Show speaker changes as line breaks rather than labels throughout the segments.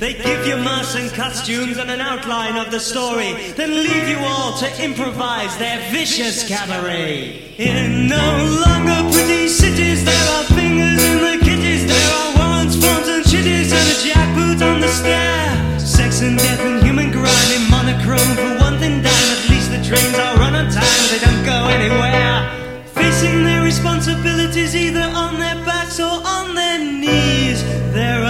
They give you masks and costumes and an outline of the story, then leave you all to improvise their vicious cabaret. In no longer pretty cities, there are fingers in the kitties, there are warrants, forms, and chitties, and a jackboot on the stair. Sex and death and human grime in monochrome for one thing dime. At least the trains are run on time, they don't go anywhere. Facing their responsibilities either on their backs or on their knees. There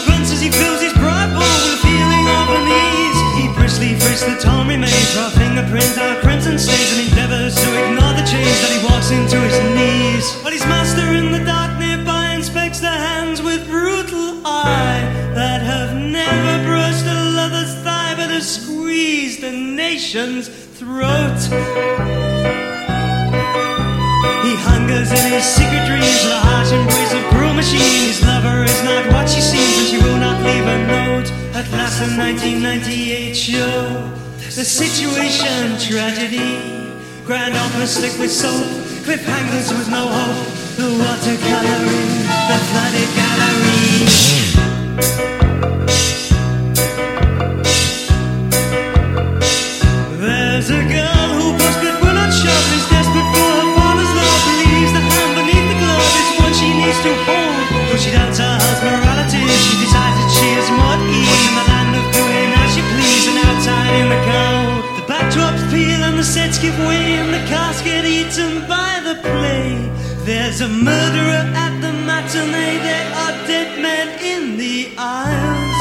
Briskly frisks the torn remains, Our fingerprints, our crimson stains, and endeavors to ignore the change that he walks into his knees. But his master in the dark nearby inspects the hands with brutal eye that have never brushed a lover's thigh but have squeezed a nation's throat. He hungers in his secret dreams, the harsh embrace of cruel machine. His lover is not what she seems, and she will not leave a note. At last, the 1998 show, the situation tragedy. Grand opera slick with soap, cliffhangers with no hope. The watercoloring, the flooded gallery. There's a girl who but will not shove, is desperate for her father's love, believes the hand beneath the glove is what she needs to hold. Though she doubts her husband's morality, she decides that she is more and the sets give way and the cast get eaten by the play. There's a murderer at the matinee, there are dead men in the aisles.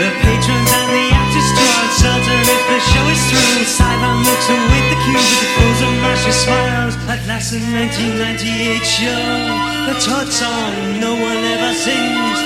The patrons and the actors are uncertain if the show is through. Sidon looks await the cue with the pose of mashy smiles. At last, the 1998 show, the Todd song no one ever sings.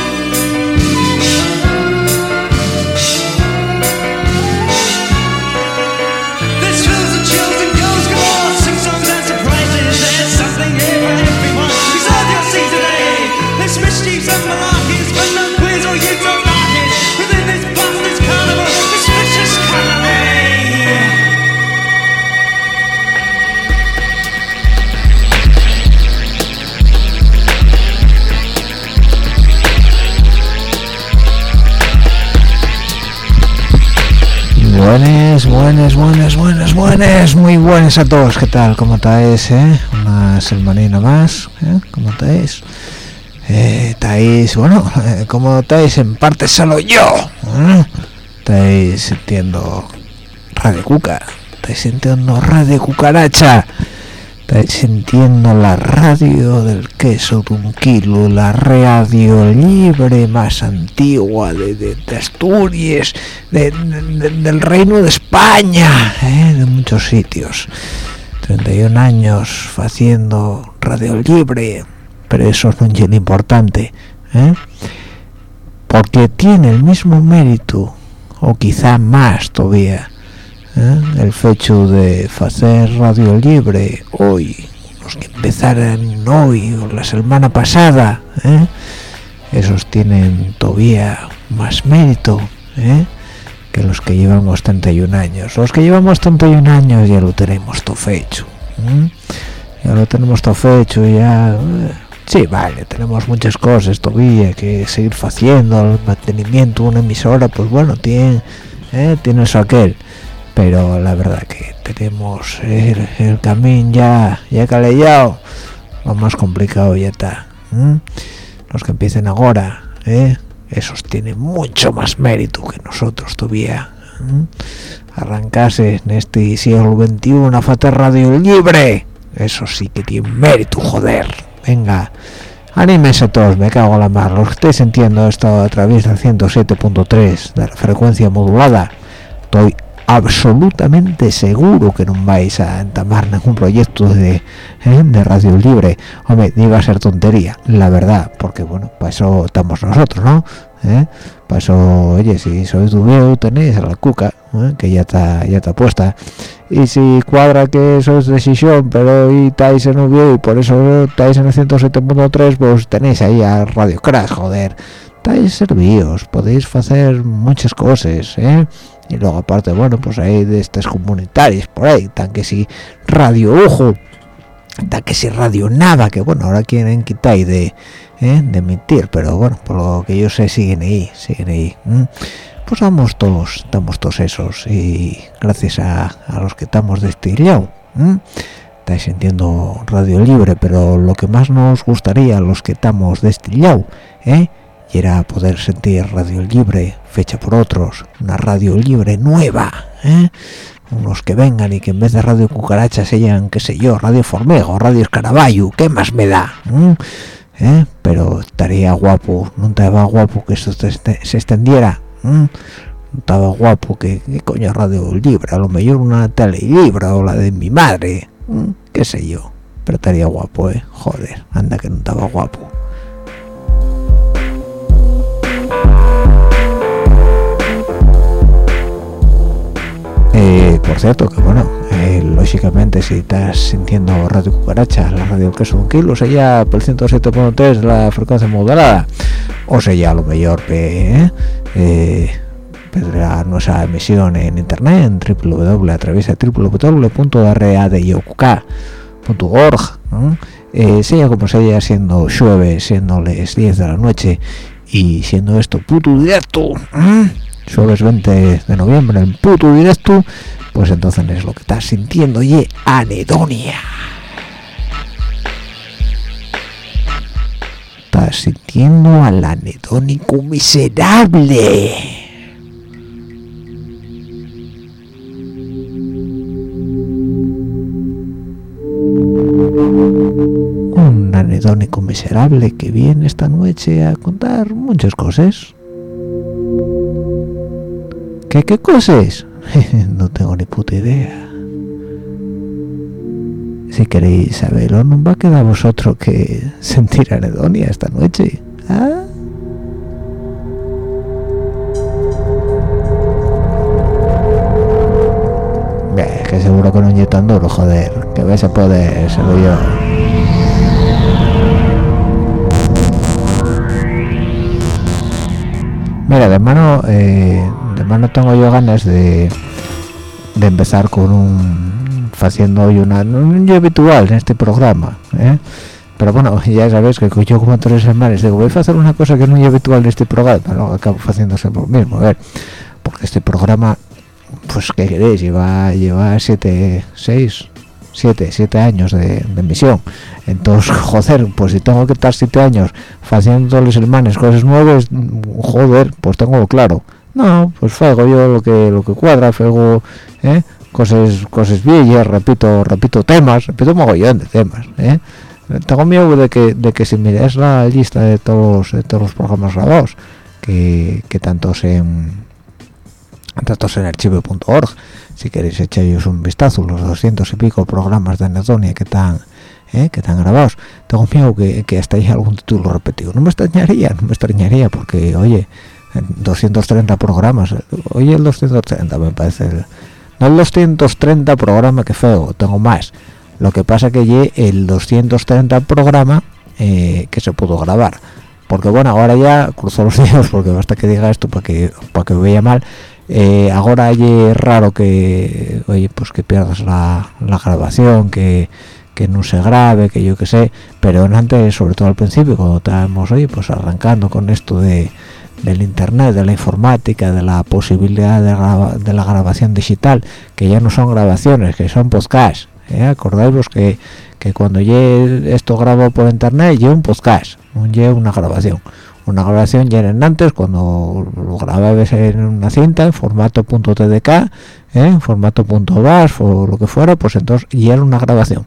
Buenas, buenas, muy buenas a todos. ¿Qué tal? ¿Cómo estáis? Eh? Una semanina más. ¿eh? ¿Cómo estáis? Eh, estáis, bueno, eh, ¿cómo estáis? En parte solo yo. ¿eh? Estáis sintiendo Radio Cuca. Estáis sintiendo Radio Cucaracha. Estáis sintiendo la radio del queso de un kilo, la radio libre más antigua de, de- Asturias, de- de- del Reino de España, ¿eh? de muchos sitios. 31 años haciendo radio libre, pero eso es lo importante, ¿eh? porque tiene el mismo mérito, o quizá más todavía, ¿eh? el hecho de hacer radio libre hoy, los que empezaran hoy o la semana pasada, ¿eh? esos tienen todavía más mérito ¿eh? que los que llevamos 31 años. Los que llevamos 31 años ya lo tenemos todo hecho. ¿eh? Ya lo tenemos todo hecho, ya... Sí, vale, tenemos muchas cosas todavía que seguir haciendo, el mantenimiento de una emisora, pues bueno, tiene, tiene eso aquel pero la verdad que tenemos el, camino ya ya calellado lo más complicado ya está los que empiecen ahora ¿eh? esos tienen mucho más mérito que nosotros todavía ¿m? arrancarse en este siglo XXI a hacer radio libre eso sí que tiene mérito joder venga Anímense todos, me cago en la mar. Los que estéis sintiendo esto a través del 107.3 de la frecuencia modulada, estoy absolutamente seguro que no vais a entamar ningún proyecto de, ¿eh? de radio libre. Hombre, ni va a ser tontería, la verdad, porque bueno, para eso estamos nosotros, ¿no? ¿Eh? Para eso, oye, si sois viejo tenéis a la cuca, ¿eh? que ya está ya está puesta. Y si cuadra que sois decisión, pero y estáis en un y por eso estáis en el 107.3, pues tenéis ahí a Radio Crash, joder. Estáis servidos, podéis hacer muchas cosas, ¿eh? Y luego aparte bueno pues hay de estas comunitarias por ahí tan que si radio ojo tan que si radio nada que bueno ahora quieren quitar de ¿eh? de emitir pero bueno por lo que yo sé siguen ahí siguen ahí pues vamos todos estamos todos esos y gracias a, los que estamos de este estáis sintiendo radio libre pero lo que más nos gustaría a los que estamos de este ¿eh? Y poder sentir radio libre fecha por otros una radio libre nueva ¿eh? unos que vengan y que en vez de radio cucaracha sean qué sé yo radio formego radio escaraballo qué más me da ¿Eh? pero estaría guapo no estaba guapo que esto se extendiera no estaba guapo que qué coño radio libre a lo mejor una tele libre o la de mi madre qué sé yo pero estaría guapo eh joder anda que no estaba guapo por cierto que bueno eh, lógicamente si estás sintiendo radio cucaracha la radio que es un kilo sería por el 107.3 la frecuencia modulada o sea a lo mejor eh, eh nuestra emisión en internet en www a través de www.radioq.org eh, sea como sea siendo llueve siendo las 10 de la noche y siendo esto puto directo jueves 20 de noviembre en puto directo pues entonces es lo que estás sintiendo y anedonia. Estás sintiendo al anedónico miserable. Un anedónico miserable que viene esta noche a contar muchas cosas. ¿Qué, qué cosas? no tengo ni puta idea. Si queréis saberlo, no va a quedar vosotros que sentir anedonia esta noche. ¿Ah? que seguro que no es tan duro, joder. Que vais a poder, se lo yo. Mira, de mano, eh, no tengo yo ganas de, de empezar con un haciendo hoy una un habitual en este programa ¿eh? pero bueno ya sabéis que yo como tres semanas digo voy a hacer una cosa que no es habitual en este programa no acabo haciéndose por mismo a ver porque este programa pues qué queréis lleva lleva siete seis siete siete años de, emisión entonces joder pues si tengo que estar siete años haciendo los hermanos cosas nuevas joder pues tengo claro no pues fuego yo lo que lo que cuadra fuego ¿eh? cosas cosas viejas repito repito temas repito mogollón de temas ¿eh? tengo miedo de que de que si miráis la lista de todos de todos los programas grabados que, que tantos en tantos en archivo.org si queréis echaros un vistazo los 200 y pico programas de anedonia que están ¿eh? que están grabados. Tengo miedo que, que hasta haya algún título repetido. No me extrañaría no me extrañaría porque oye 230 programas oye el 230 me parece no el 230 programa que feo tengo más. Lo que pasa que lle el 230 programa eh, que se pudo grabar. Porque bueno ahora ya cruzo los dedos porque basta que diga esto para que para que vea mal eh, ahora hay raro que oye pues que pierdas la, grabación que que no se grabe que yo que sé pero antes sobre todo al principio cuando estábamos oye pues arrancando con esto de del internet, de la informática, de la posibilidad de, la grabación digital, que ya no son grabaciones, que son podcasts. ¿eh? Acordáis que, que cuando ye esto grabo por internet, llevo un podcast, no una grabación. Una grabación ya en antes, cuando lo grababas en una cinta, en formato .tdk, ¿eh? en formato .bas o lo que fuera, pues entonces ya era una grabación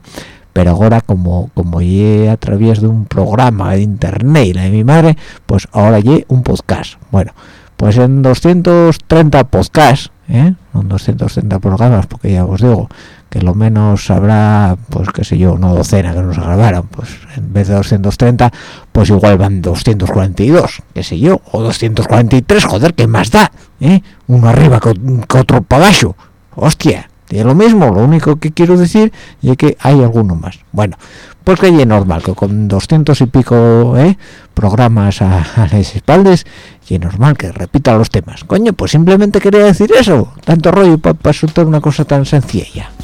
pero ahora como como ye a través de un programa de internet y la de mi madre pues ahora ye un podcast bueno pues en 230 podcasts ¿eh? en 230 programas porque ya os digo que lo menos habrá pues qué sé yo una docena que nos grabaron pues en vez de 230 pues igual van 242 qué sé yo o 243 joder qué más da ¿eh? uno arriba que, otro para abajo hostia es lo mismo lo único que quiero decir es que hay alguno más bueno pues que es normal que con 200 y pico ¿eh? programas a, a, las espaldas y es normal que repita los temas coño pues simplemente quería decir eso tanto rollo para pa soltar una cosa tan sencilla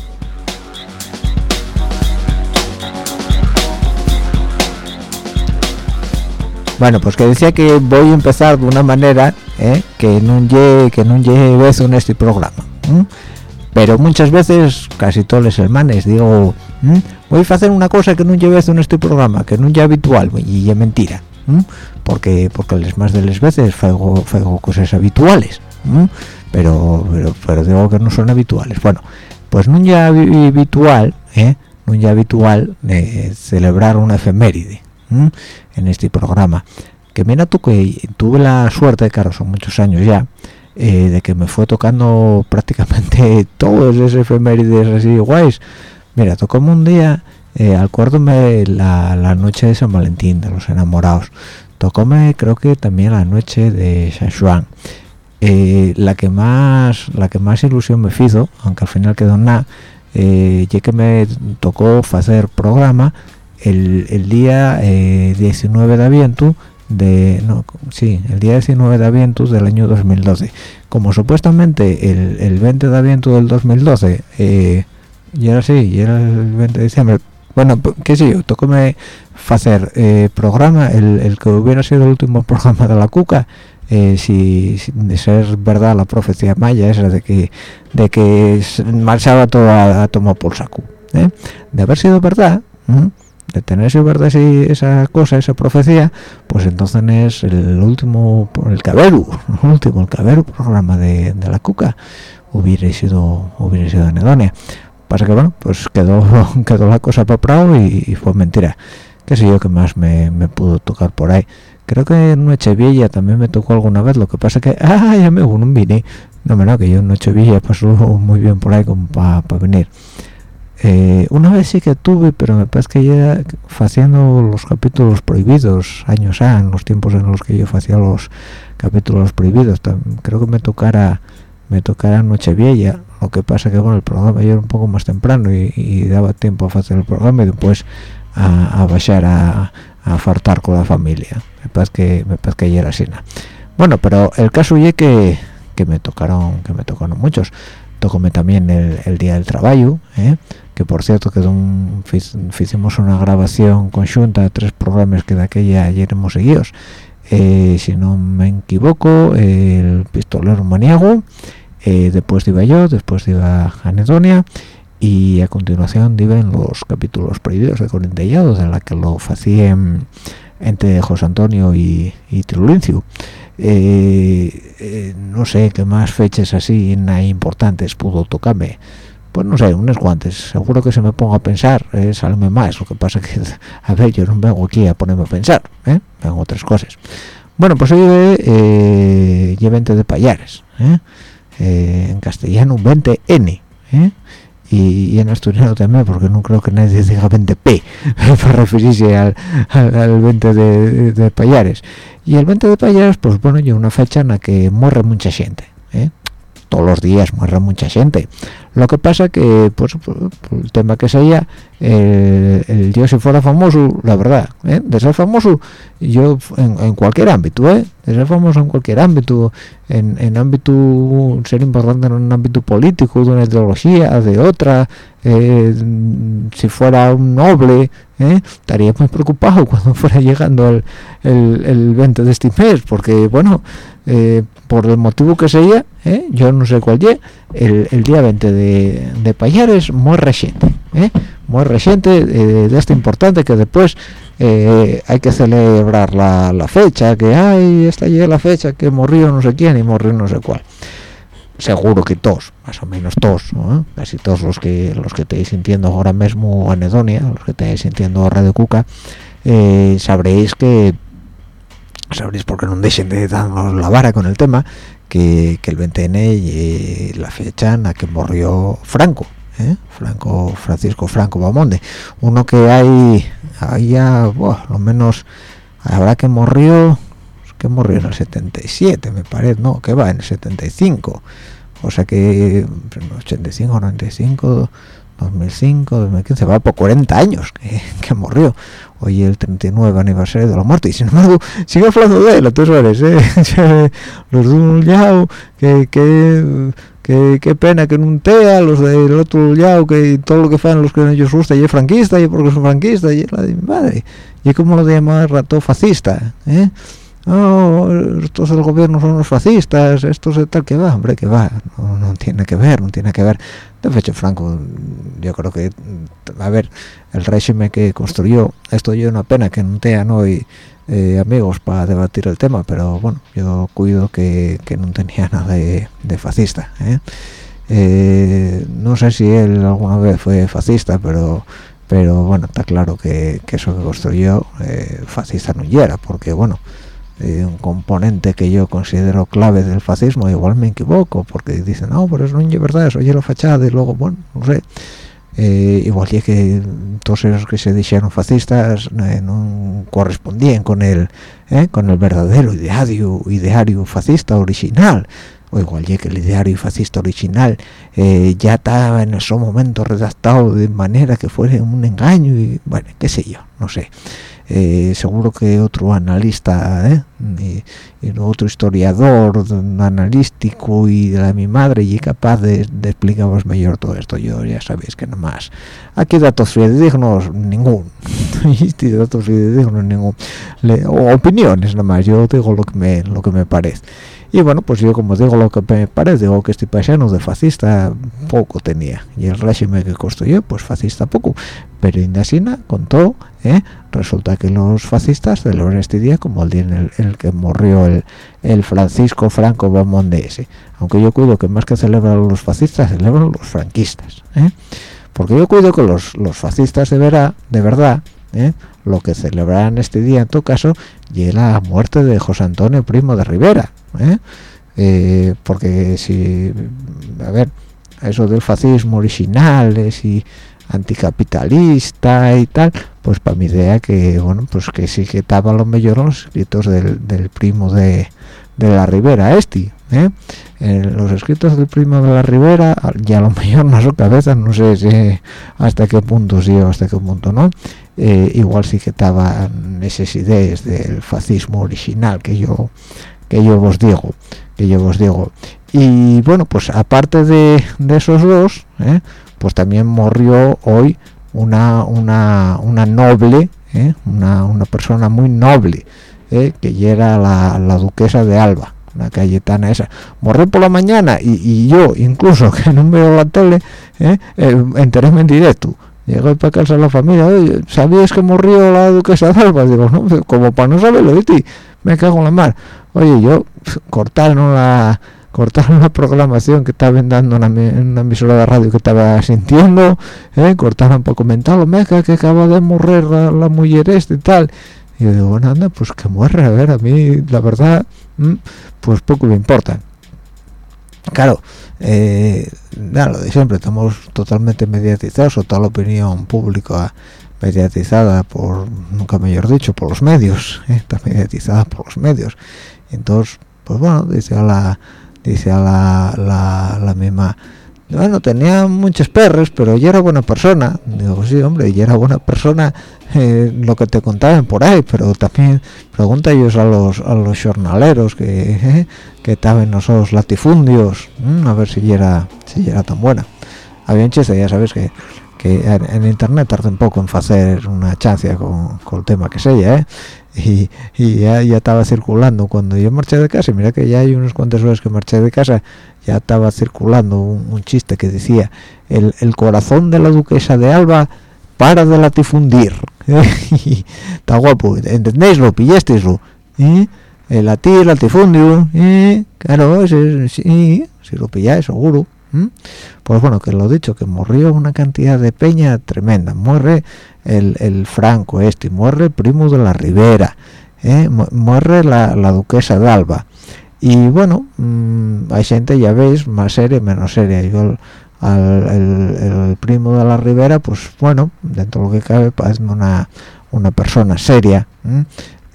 bueno pues que decía que voy a empezar de una manera ¿eh? que no llegue que no lleve en este programa ¿eh? pero muchas veces casi todos los hermanos digo voy a hacer una cosa que no lleve en este programa que no es habitual y es mentira porque porque les más de las veces hago, cosas habituales pero, pero pero digo que no son habituales bueno pues no ya habitual ¿eh? no ya habitual eh, celebrar una efeméride en este programa. Que mira tú que tuve la suerte claro son muchos años ya eh, de que me fue tocando prácticamente todos esos efemérides así guays. Mira tocó un día eh, acuérdome la, la, noche de San Valentín de los enamorados. Tocóme creo que también la noche de San Juan. Eh, la que más la que más ilusión me hizo aunque al final quedó nada eh, ya que me tocó hacer programa el, el día 19 de aviento de no sí el día 19 de avientos del año 2012 como supuestamente el, el 20 de aviento del 2012 eh, y era así y era el 20 de diciembre bueno qué sé yo tocóme hacer eh, programa el, el, que hubiera sido el último programa de la cuca eh, si, si, de ser verdad la profecía maya esa de que de que marchaba todo a, a tomar por saco ¿eh? de haber sido verdad de tener sido verdad esa cosa esa profecía pues entonces es el último el caberu el último el caberu programa de, de la cuca hubiera sido hubiera sido anedonia pasa que bueno pues quedó quedó la cosa para y, y, fue mentira. Qué sé yo que más me, me, pudo tocar por ahí. Creo que en Nochevieja también me tocó alguna vez lo que pasa que ah ya me un vine no me no que yo en Nochevieja pasó muy bien por ahí como para pa venir eh, una vez sí que tuve pero me parece que ya haciendo los capítulos prohibidos años A en los tiempos en los que yo hacía los capítulos prohibidos creo que me tocara me tocara Nochevieja lo que pasa que bueno el programa ya era un poco más temprano y, daba tiempo a hacer el programa y después a, a a, a, fartar con la familia. Me parece que me parece que ya era así bueno pero el caso es que que me tocaron que me tocaron muchos. Tocóme también el, el, día del trabajo ¿eh? Por cierto que hicimos una grabación conjunta tres programas que de aquella ayer hemos seguidos eh, si no me equivoco el pistolero maniago eh, después iba yo, después iba Anedonia y a continuación iban los capítulos prohibidos de Corintellado, de la que lo hacían entre José Antonio y, y. Eh, eh, no sé qué más fechas así importantes pudo tocarme pues no sé, unos guantes seguro que se me pongo a pensar, eh, salme más lo que pasa que, a ver, yo no vengo aquí a ponerme a pensar, ¿eh? vengo otras cosas bueno, pues hoy eh, 20 de Payares ¿eh? Eh, en castellano 20N ¿eh? y, y, en asturiano también porque no creo que nadie diga 20P para referirse al, al, al 20 de, de, Payares y el 20 de Payares pues bueno yo una fecha en la que muere mucha gente ¿eh? todos los días muere mucha gente lo que pasa que pues, el tema que sea el, el dios si fuera famoso la verdad ¿eh? de ser famoso yo en, cualquier ámbito ¿eh? de ser famoso en cualquier ámbito en, en ámbito ser importante en un ámbito político de una ideología de otra eh, si fuera un noble ¿eh? estaría muy preocupado cuando fuera llegando el, el, el 20 de este mes porque bueno por el motivo que sea yo no sé cuál día el, el, día 20 de, de Payares muy reciente ¿eh? muy reciente eh, de este importante que después eh, hay que celebrar la, la, fecha que hay esta ya la fecha que murió no sé quién y murió no sé cuál seguro que todos más o menos todos casi todos los que los que estáis sintiendo ahora mismo anedonia los que estáis sintiendo Radio Cuca sabréis que sabréis porque no dejen de darnos la vara con el tema que, el 20N y la fecha en la que murió Franco ¿eh? Franco Francisco Franco Bamonde uno que hay ya lo menos habrá que murió que murió en el 77 me parece no que va en el 75 o sea que 85 95 2005 2015 va por 40 años que, que murió hoy el 39 aniversario de la muerte y sin embargo sigue hablando de él tú sabes ¿eh? los de un yao que, que, que, pena que no tea los del otro yao que todo lo que fan los que ellos gusta y es franquista y porque son franquistas y la de mi madre y como lo de llamar rato fascista ¿eh? oh, estos del son los fascistas, estos de tal que va, hombre, que va, no, no, tiene que ver, no tiene que ver. De hecho, Franco, yo creo que, a ver, el régimen que construyó, esto yo una pena que no tengan hoy eh, amigos para debatir el tema, pero bueno, yo cuido que, que no tenía nada de, fascista. ¿eh? Eh, no sé si él alguna vez fue fascista, pero pero bueno, está claro que, que eso que construyó fascista no era, porque bueno, un componente que yo considero clave del fascismo igual me equivoco porque dicen no pero eso no es verdad eso ya la fachada y luego bueno no sé. Eh, igual ya que todos esos que se dijeron fascistas eh, no correspondían con el eh, con el verdadero ideario ideario fascista original. O igual que el ideario fascista original ya estaba en ese momento redactado de manera que fuera un engaño y bueno qué sé yo no sé eh, seguro que otro analista ¿eh? otro historiador analístico y de la mi madre y capaz de, explicaros mejor todo esto. Yo ya sabéis que nada más. Aquí datos fidedignos ningún. Datos fidedignos ningún. O opiniones nada más yo digo lo que me lo que me parece y bueno pues yo como digo lo que me parece digo que este paisano de fascista poco tenía y el régimen que construyó pues fascista poco pero Indasina contó ¿eh? resulta que los fascistas celebran este día como el día en el, que murió el, Francisco Franco ese aunque yo cuido que más que celebran los fascistas celebran los franquistas ¿eh? porque yo cuido que los, los fascistas de, vera, de verdad ¿eh? lo que celebran este día en todo caso y la muerte de José Antonio Primo de Rivera ¿eh? Eh, porque si a ver eso del fascismo original y anticapitalista y tal pues para mi idea que bueno pues que sí que estaba lo mejor los escritos del, primo de, de, la Ribera este ¿eh? En los escritos del primo de la Ribera ya lo mejor no su cabeza no sé si hasta qué punto sí o hasta qué punto no igual sí que estaban esas ideas del fascismo original que yo que yo os digo que yo os digo y bueno pues aparte de, esos dos ¿eh? pues también murió hoy una una, una noble ¿eh? una, una, persona muy noble ¿eh? que ya era la, duquesa de Alba la Cayetana esa murió por la mañana y, yo incluso que no veo la tele ¿eh? enteréme en directo llegó para casa la familia ¿sabías que murió la duquesa de Alba? digo no como para no saberlo de ti me cago en la mar oye yo cortaron la cortaron la programación que estaba dando en una, emisora de radio que estaba sintiendo ¿eh? cortaron para comentarlo meca que acaba de morir la, mujer este y tal y yo digo bueno anda pues que muere a ver a mí la verdad pues poco me importa. Claro eh, lo de siempre estamos totalmente mediatizados o toda la opinión pública mediatizada por nunca mejor dicho por los medios ¿eh? está mediatizada por los medios. Entonces pues bueno dice a la dice a la, la, misma bueno tenía muchos perros pero ya era buena persona digo sí hombre ya era buena persona eh, lo que te contaban por ahí pero también pregunta ellos a los a los jornaleros que que estaban nosotros latifundios mm, a ver si era si era tan buena había un chiste ya sabes que que en, internet tarda un poco en hacer una chancia con, el tema que sea ¿eh? Y, ya, estaba circulando cuando yo marché de casa mira que ya hay unos cuantos horas que marché de casa ya estaba circulando un, chiste que decía el, corazón de la duquesa de Alba para de latifundir está guapo ¿entendéis? ¿lo pillasteis? ¿Eh? el latir, latifundio ¿eh? claro sí, si lo pilláis seguro pues bueno que lo dicho que murió una cantidad de peña tremenda. Muere el, Franco este muere el primo de la Ribera ¿eh? muere la, duquesa de Alba. Y bueno mm, hay gente ya veis más seria menos seria. Yo al el, primo de la Ribera pues bueno dentro de lo que cabe parece una una persona seria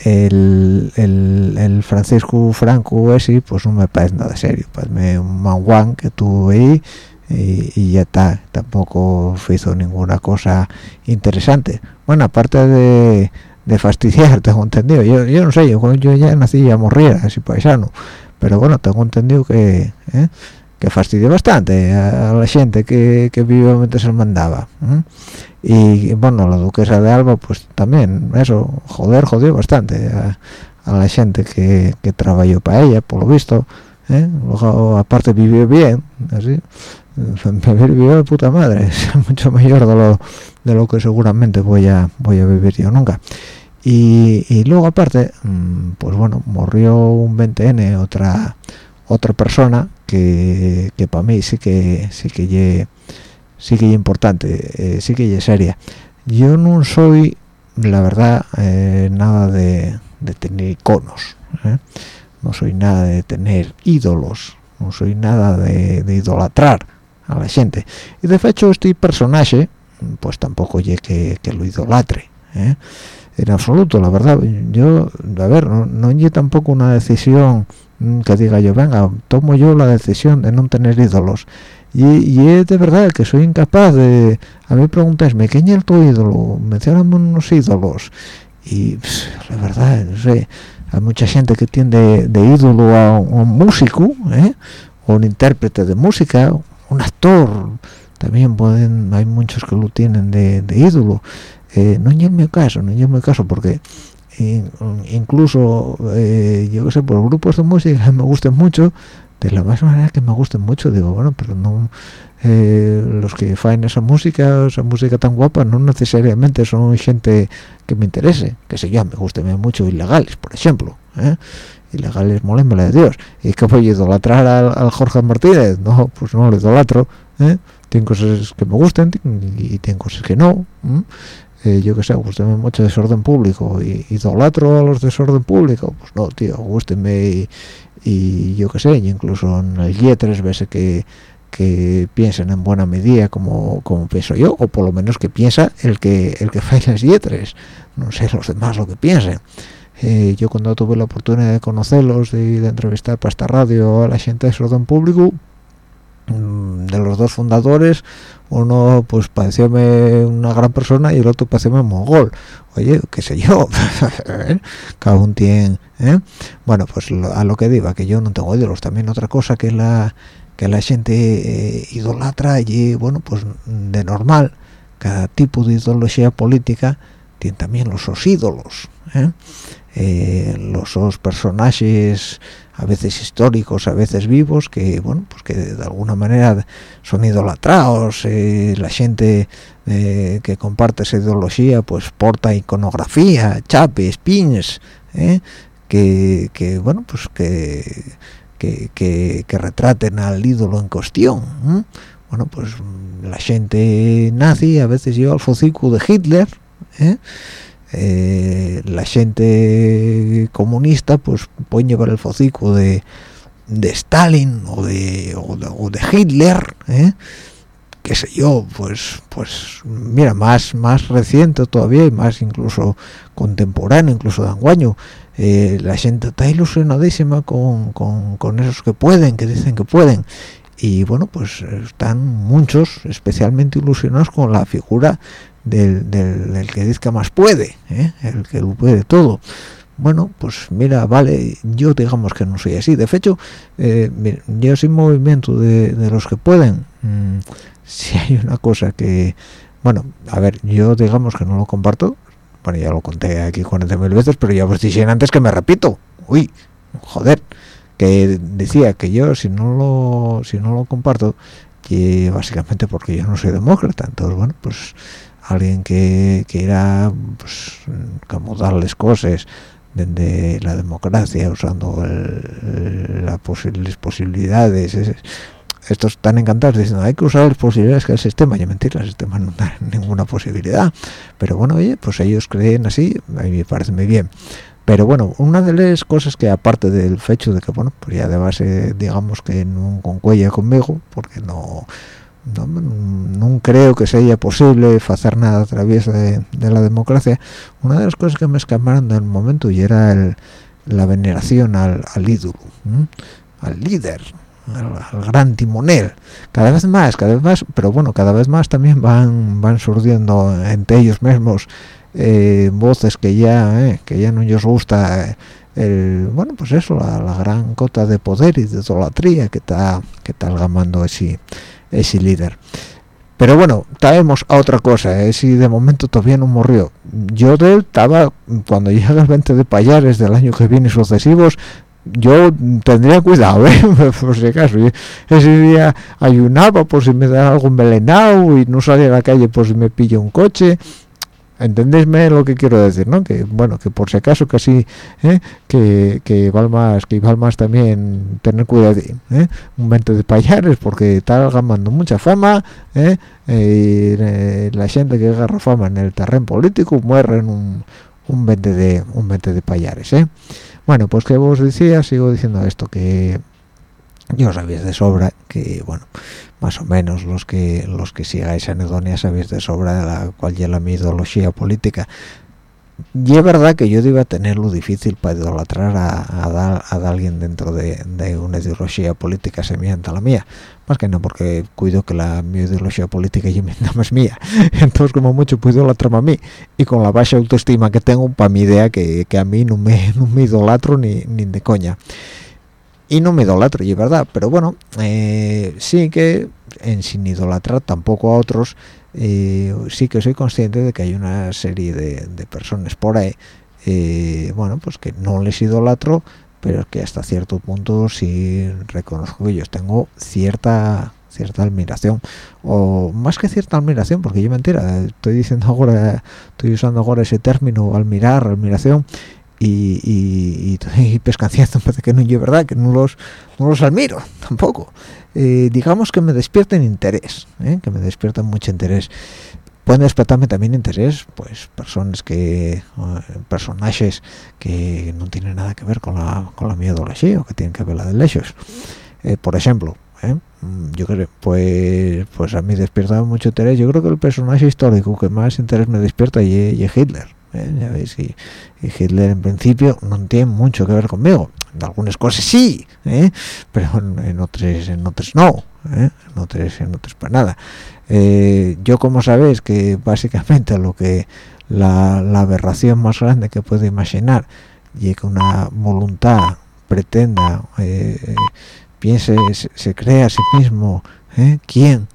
el, el, Francisco Franco ese pues no me parece nada serio. Parece un manguán que tuve ahí y, ya está. Tampoco hizo ninguna cosa interesante. Bueno aparte de, de fastidiar tengo entendido. Yo, yo no sé yo, yo ya nací ya moría así paisano. Pero bueno tengo entendido que ¿eh? que fastidió bastante a, la gente que, que vivamente se mandaba y bueno la duquesa de Alba pues también eso joder jodió bastante a, la gente que, que trabajó para ella por lo visto ¿eh? Luego, aparte vivió bien así vivió de puta madre mucho mayor de lo de lo que seguramente voy a voy a vivir yo nunca y, y luego aparte mm, pues bueno murió un 20n otra otra persona que, que para mí sí que sí que sí que es importante eh, sí que es seria. Yo no soy la verdad eh, nada de, de, tener iconos ¿eh? no soy nada de tener ídolos no soy nada de, de, idolatrar a la gente. Y de hecho este personaje pues tampoco ye que, que lo idolatre en absoluto la verdad yo a ver no, no tampoco una decisión Mm, que diga yo venga tomo yo la decisión de no tener ídolos y, es de verdad que soy incapaz de a mí preguntáis quién es tu ídolo mencioname unos ídolos y la verdad no sé hay mucha gente que tiene de, ídolo a un, músico ¿eh? o un intérprete de música un actor también pueden hay muchos que lo tienen de, ídolo. Eh, no es mi caso no es mi caso porque incluso eh, yo qué sé por grupos de música me gusten mucho de la misma manera que me gusten mucho digo bueno pero no eh, los que faen esa música esa música tan guapa no necesariamente son gente que me interese que sé yo me gusten mucho ilegales por ejemplo ¿eh? ilegales molémosle de Dios y que voy a idolatrar al, Jorge Martínez no pues no lo idolatro ¿eh? tiene cosas que me gusten y tiene cosas que no eh, yo que sé, gusteme mucho desorden público y idolatro a los desorden público, pues no, tío, gústeme y, yo que sé, incluso en el Y3 veces que, que piensen en buena medida como, como pienso yo, o por lo menos que piensa el que el que falla las Y3, no sé los demás lo que piensen. Eh, yo cuando tuve la oportunidad de conocerlos y de, entrevistar para esta radio a la gente de desorden público, de los dos fundadores uno pues parecióme una gran persona y el otro parecióme mogol. Oye qué sé yo cada uno tiene bueno pues a lo que diga que yo no tengo ídolos. También otra cosa que la que la gente eh, idolatra y bueno pues de normal cada tipo de ideología política tiene también los sus ídolos ¿eh? los dos personajes a veces históricos, a veces vivos, que bueno, pues que de alguna manera son idolatrados, eh, la gente eh, que comparte esa ideología pues porta iconografía, chapes, pins, eh, que, bueno, pues que, que, retraten al ídolo en cuestión. Bueno, pues la gente nazi a veces lleva el focico de Hitler, eh, la gente comunista pues puede llevar el focico de, de Stalin o de, o de, Hitler ¿eh? qué sé yo pues pues mira más más reciente todavía y más incluso contemporáneo incluso de anguaño. Eh, la gente está ilusionadísima con, con, con esos que pueden que dicen que pueden. Y bueno pues están muchos especialmente ilusionados con la figura del, del, que dice más puede, ¿eh? el que lo puede todo. Bueno, pues mira, vale, yo digamos que no soy así. De hecho, eh, yo soy movimiento de, los que pueden. Mm, si hay una cosa que, bueno, a ver, yo digamos que no lo comparto. Bueno, ya lo conté aquí 40.000 veces, pero ya os dije antes que me repito. Uy, joder, que decía que yo si no lo si no lo comparto, que básicamente porque yo no soy demócrata. Entonces, bueno, pues alguien que quiera pues, como darles cosas de, la democracia usando las posibilidades estos están encantados diciendo hay que usar las posibilidades que el sistema y mentira el sistema no da ninguna posibilidad. Pero bueno oye pues ellos creen así a mí me parece muy bien. Pero bueno una de las cosas que aparte del hecho de que bueno pues ya de base digamos que no concuella conmigo porque no no, creo que sea posible hacer nada a través de, la democracia. Una de las cosas que me escaparon del momento y era la veneración al, ídolo al líder al, gran timonel. Cada vez más cada vez más pero bueno cada vez más también van van surgiendo entre ellos mismos eh, voces que ya eh, que ya no les gusta el, bueno pues eso la, gran cota de poder y de idolatría que está que está gamando ese ese líder pero bueno, traemos a otra cosa, eh, si de momento todavía no murió. Yo de él estaba, cuando llega el 20 de Payares del año que viene sucesivos, yo tendría cuidado, ¿eh? por si acaso. Ese día ayunaba por si me da algún envenenado y no salía a la calle por si me pilla un coche. ¿Entendéisme lo que quiero decir, no? Que, bueno, que por si acaso casi, ¿eh? que, que val más, que val más también tener cuidado, ¿eh? Un mente de payares porque está ganando mucha fama, ¿eh? ¿eh? la gente que agarra fama en el terreno político muere en un, un mente de, un mente de payares, ¿eh? bueno pues que vos decía sigo diciendo esto que yo sabéis de sobra que bueno más o menos los que los que sigáis anedonia sabéis de sobra de la cual ya la mi ideología política. Y es verdad que yo iba a tenerlo difícil para idolatrar a, a, alguien dentro de, una ideología política semejante a la mía. Más que no porque cuido que la mi ideología política y no es mía. Entonces como mucho puedo idolatrarme a mí. Y con la baja autoestima que tengo para mi idea que, que, a mí no me, no me idolatro ni, ni de coña y no me idolatro y es verdad pero bueno eh, sí que en sin idolatrar tampoco a otros eh, sí que soy consciente de que hay una serie de, personas por ahí eh, bueno pues que no les idolatro pero que hasta cierto punto sí reconozco que yo tengo cierta cierta admiración o más que cierta admiración porque yo mentira estoy diciendo ahora estoy usando ahora ese término admirar admiración y, y, y pescanciando que no es verdad que no los no los admiro tampoco eh, digamos que me despierten interés, ¿eh? que me despiertan mucho interés. Pueden despertarme también interés, pues personas que, eh, personajes que no tienen nada que ver con la, con la o que tienen que ver la de lechos. por ejemplo, yo creo, pues, pues a mí despierta mucho interés. Yo creo que el personaje histórico que más interés me despierta es Hitler. Ya veis, y, Hitler en principio no tiene mucho que ver conmigo en algunas cosas sí ¿eh? pero en, otras en otras no ¿eh? en otras en otras para nada eh, yo como sabéis que básicamente lo que la, aberración más grande que puedo imaginar y que una voluntad pretenda piense se, crea a sí mismo quién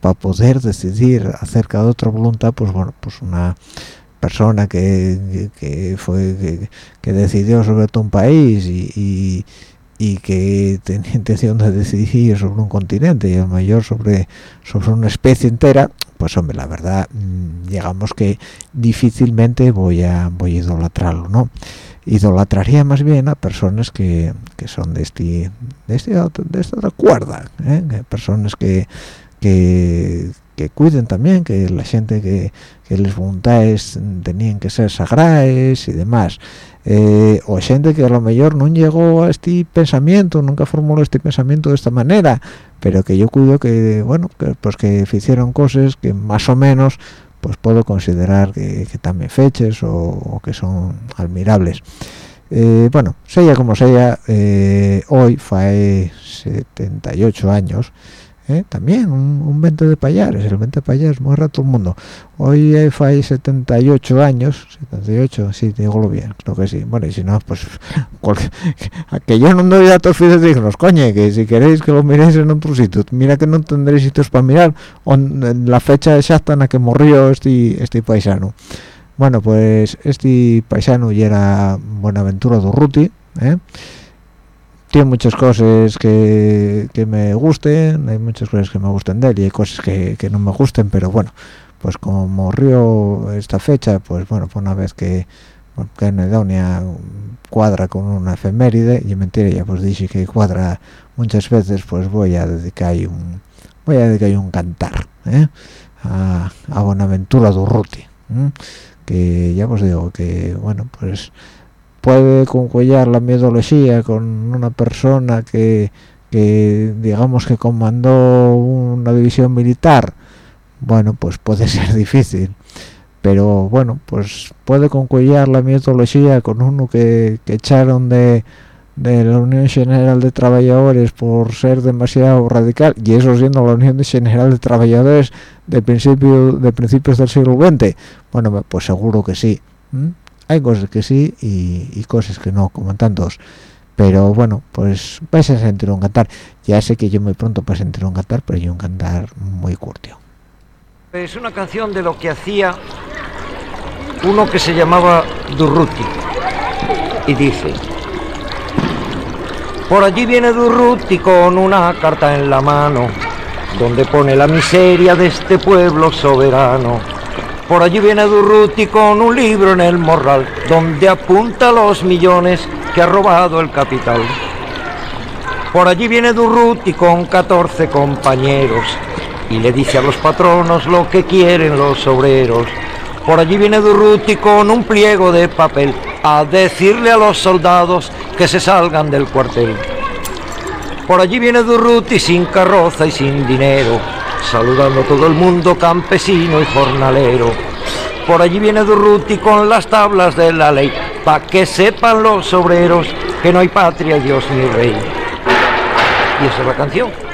para poder decidir acerca de otra voluntad pues bueno pues una persona que, que fue que, decidió sobre todo un país y, y, que tenía intención de decidir sobre un continente y el mayor sobre sobre una especie entera pues hombre la verdad mm, digamos que difícilmente voy a voy a idolatrarlo no idolatraría más bien a personas que, que son de este de este de esta otra cuerda ¿eh? personas que que, que cuiden también que la gente que, que les voluntades tenían que ser sagradas y demás. Eh, o gente que a lo mejor no llegó a este pensamiento nunca formuló este pensamiento de esta manera pero que yo cuido que bueno que, pues que hicieron cosas que más o menos pues puedo considerar que, también feches o, que son admirables. Eh, bueno sea como sea eh, hoy fue 78 años ¿eh? también un, un, vento de payares el vento de payares muere a todo el mundo hoy hay 78 años 78 sí digo bien creo que sí bueno y si no pues que yo no doy datos fidedignos coño que si queréis que lo miréis en otro sitio mira que no tendréis sitios para mirar en la fecha exacta en la que murió este este paisano bueno pues este paisano ya era Buenaventura Durruti ¿eh? Tiene muchas cosas que, que, me gusten, hay muchas cosas que me gusten de él y hay cosas que, que no me gusten, pero bueno, pues como murió esta fecha, pues bueno, fue una vez que no Edonia cuadra con una efeméride y mentira ya pues dije que cuadra muchas veces pues voy a dedicar un voy a dedicar un cantar ¿eh? a, a Bonaventura Durruti que ya os digo que bueno pues puede concuellar la metodología con una persona que, que digamos que comandó una división militar bueno pues puede ser difícil. Pero bueno pues puede concuellar la metodología con uno que, echaron de de la Unión General de Trabajadores por ser demasiado radical y eso siendo la Unión General de Trabajadores de principio de principios del siglo XX bueno pues seguro que sí hay cosas que sí y, cosas que no como tantos. Pero bueno pues vais a sentir un cantar. Ya sé que yo muy pronto para sentir un cantar pero yo un cantar muy curtio.
Es una canción de lo que hacía uno que se llamaba Durruti. Y dice por allí viene Durruti con una carta en la mano, donde pone la miseria de este pueblo soberano. Por allí viene Durruti con un libro en el morral, donde apunta los millones que ha robado el capital. Por allí viene Durruti con 14 compañeros y le dice a los patronos lo que quieren los obreros. Por allí viene Durruti con un pliego de papel a decirle a los soldados que se salgan del cuartel. Por allí viene Durruti sin carroza y sin dinero, saludando a todo el mundo campesino y jornalero. Por allí viene Durruti con las tablas de la ley, pa' que sepan los obreros que no hay patria, Dios ni rey. Y esa es la canción.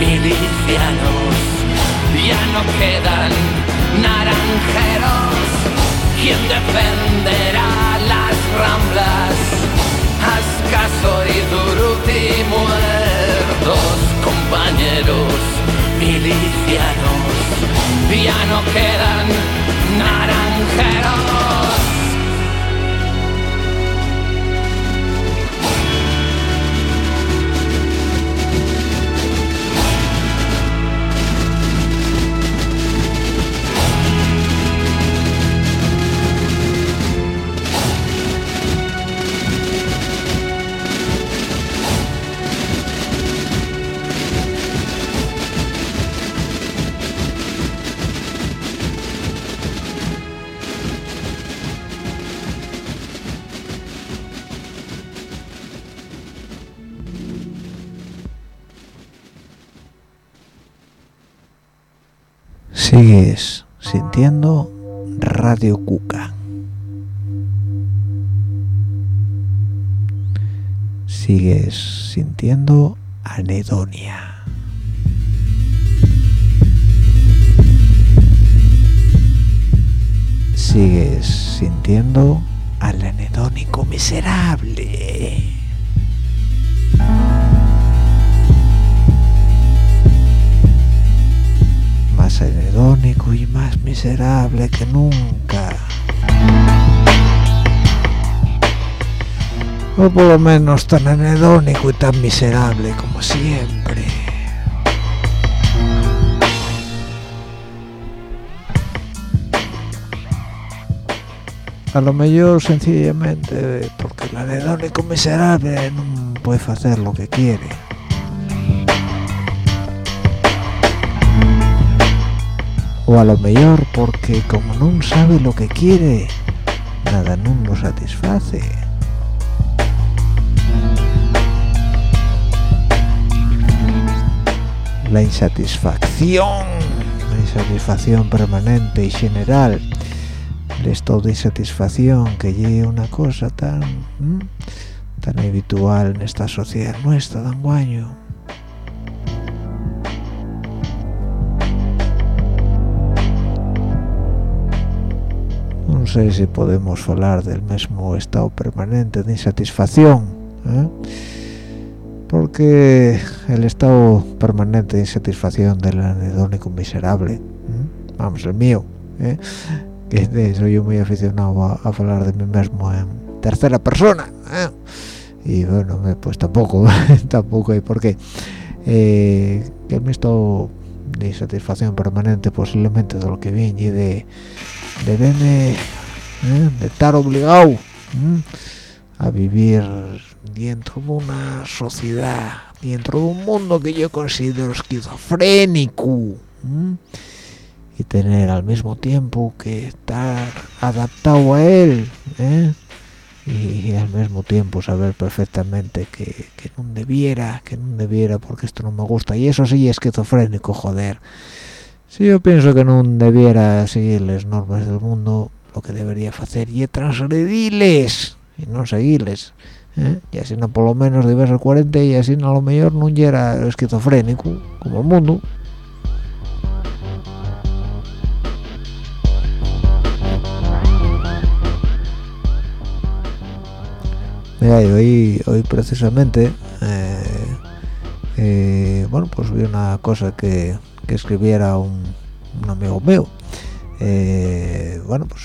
milicianos, ya no quedan naranjeros. ¿Quién defenderá las ramblas? Ascaso y Duruti muertos, compañeros milicianos, ya no quedan naranjeros.
Radio Cuca. Sigues sintiendo anedonia. Sigues sintiendo al anedónico miserable. Más y más miserable que nunca. O por lo menos tan anedónico y tan miserable como siempre. A lo mejor sencillamente porque el anedónico miserable no puede hacer lo que quiere. O a lo mejor porque como no sabe lo que quiere nada no lo satisface. La insatisfacción la insatisfacción permanente y general el estado de insatisfacción que lleva una cosa tan tan habitual en esta sociedad nuestra de anguaño no sé si podemos hablar del mismo estado permanente de insatisfacción ¿eh? porque el estado permanente de insatisfacción del anedónico miserable ¿eh? vamos el mío ¿eh? que soy yo muy aficionado a, hablar de mí mismo en tercera persona y bueno pues tampoco tampoco hay por qué que el estado de insatisfacción permanente posiblemente de lo que viene y de de ¿eh? de estar obligado ¿eh? a vivir dentro de una sociedad, dentro de un mundo que yo considero esquizofrénico ¿eh? y tener al mismo tiempo que estar adaptado a él y, al mismo tiempo saber perfectamente que, que no debiera, que no debiera porque esto no me gusta y eso sí es esquizofrénico, joder. Si yo pienso que no debiera seguir las normas del mundo, que debería hacer y transgredirles y no seguirles. ¿eh? Y así no por lo menos debe ser 40 y así no a lo mejor no era esquizofrénico como el mundo. Mira, hoy, hoy precisamente, eh, eh, bueno, pues vi una cosa que, que escribiera un, un amigo mío. Eh, bueno, pues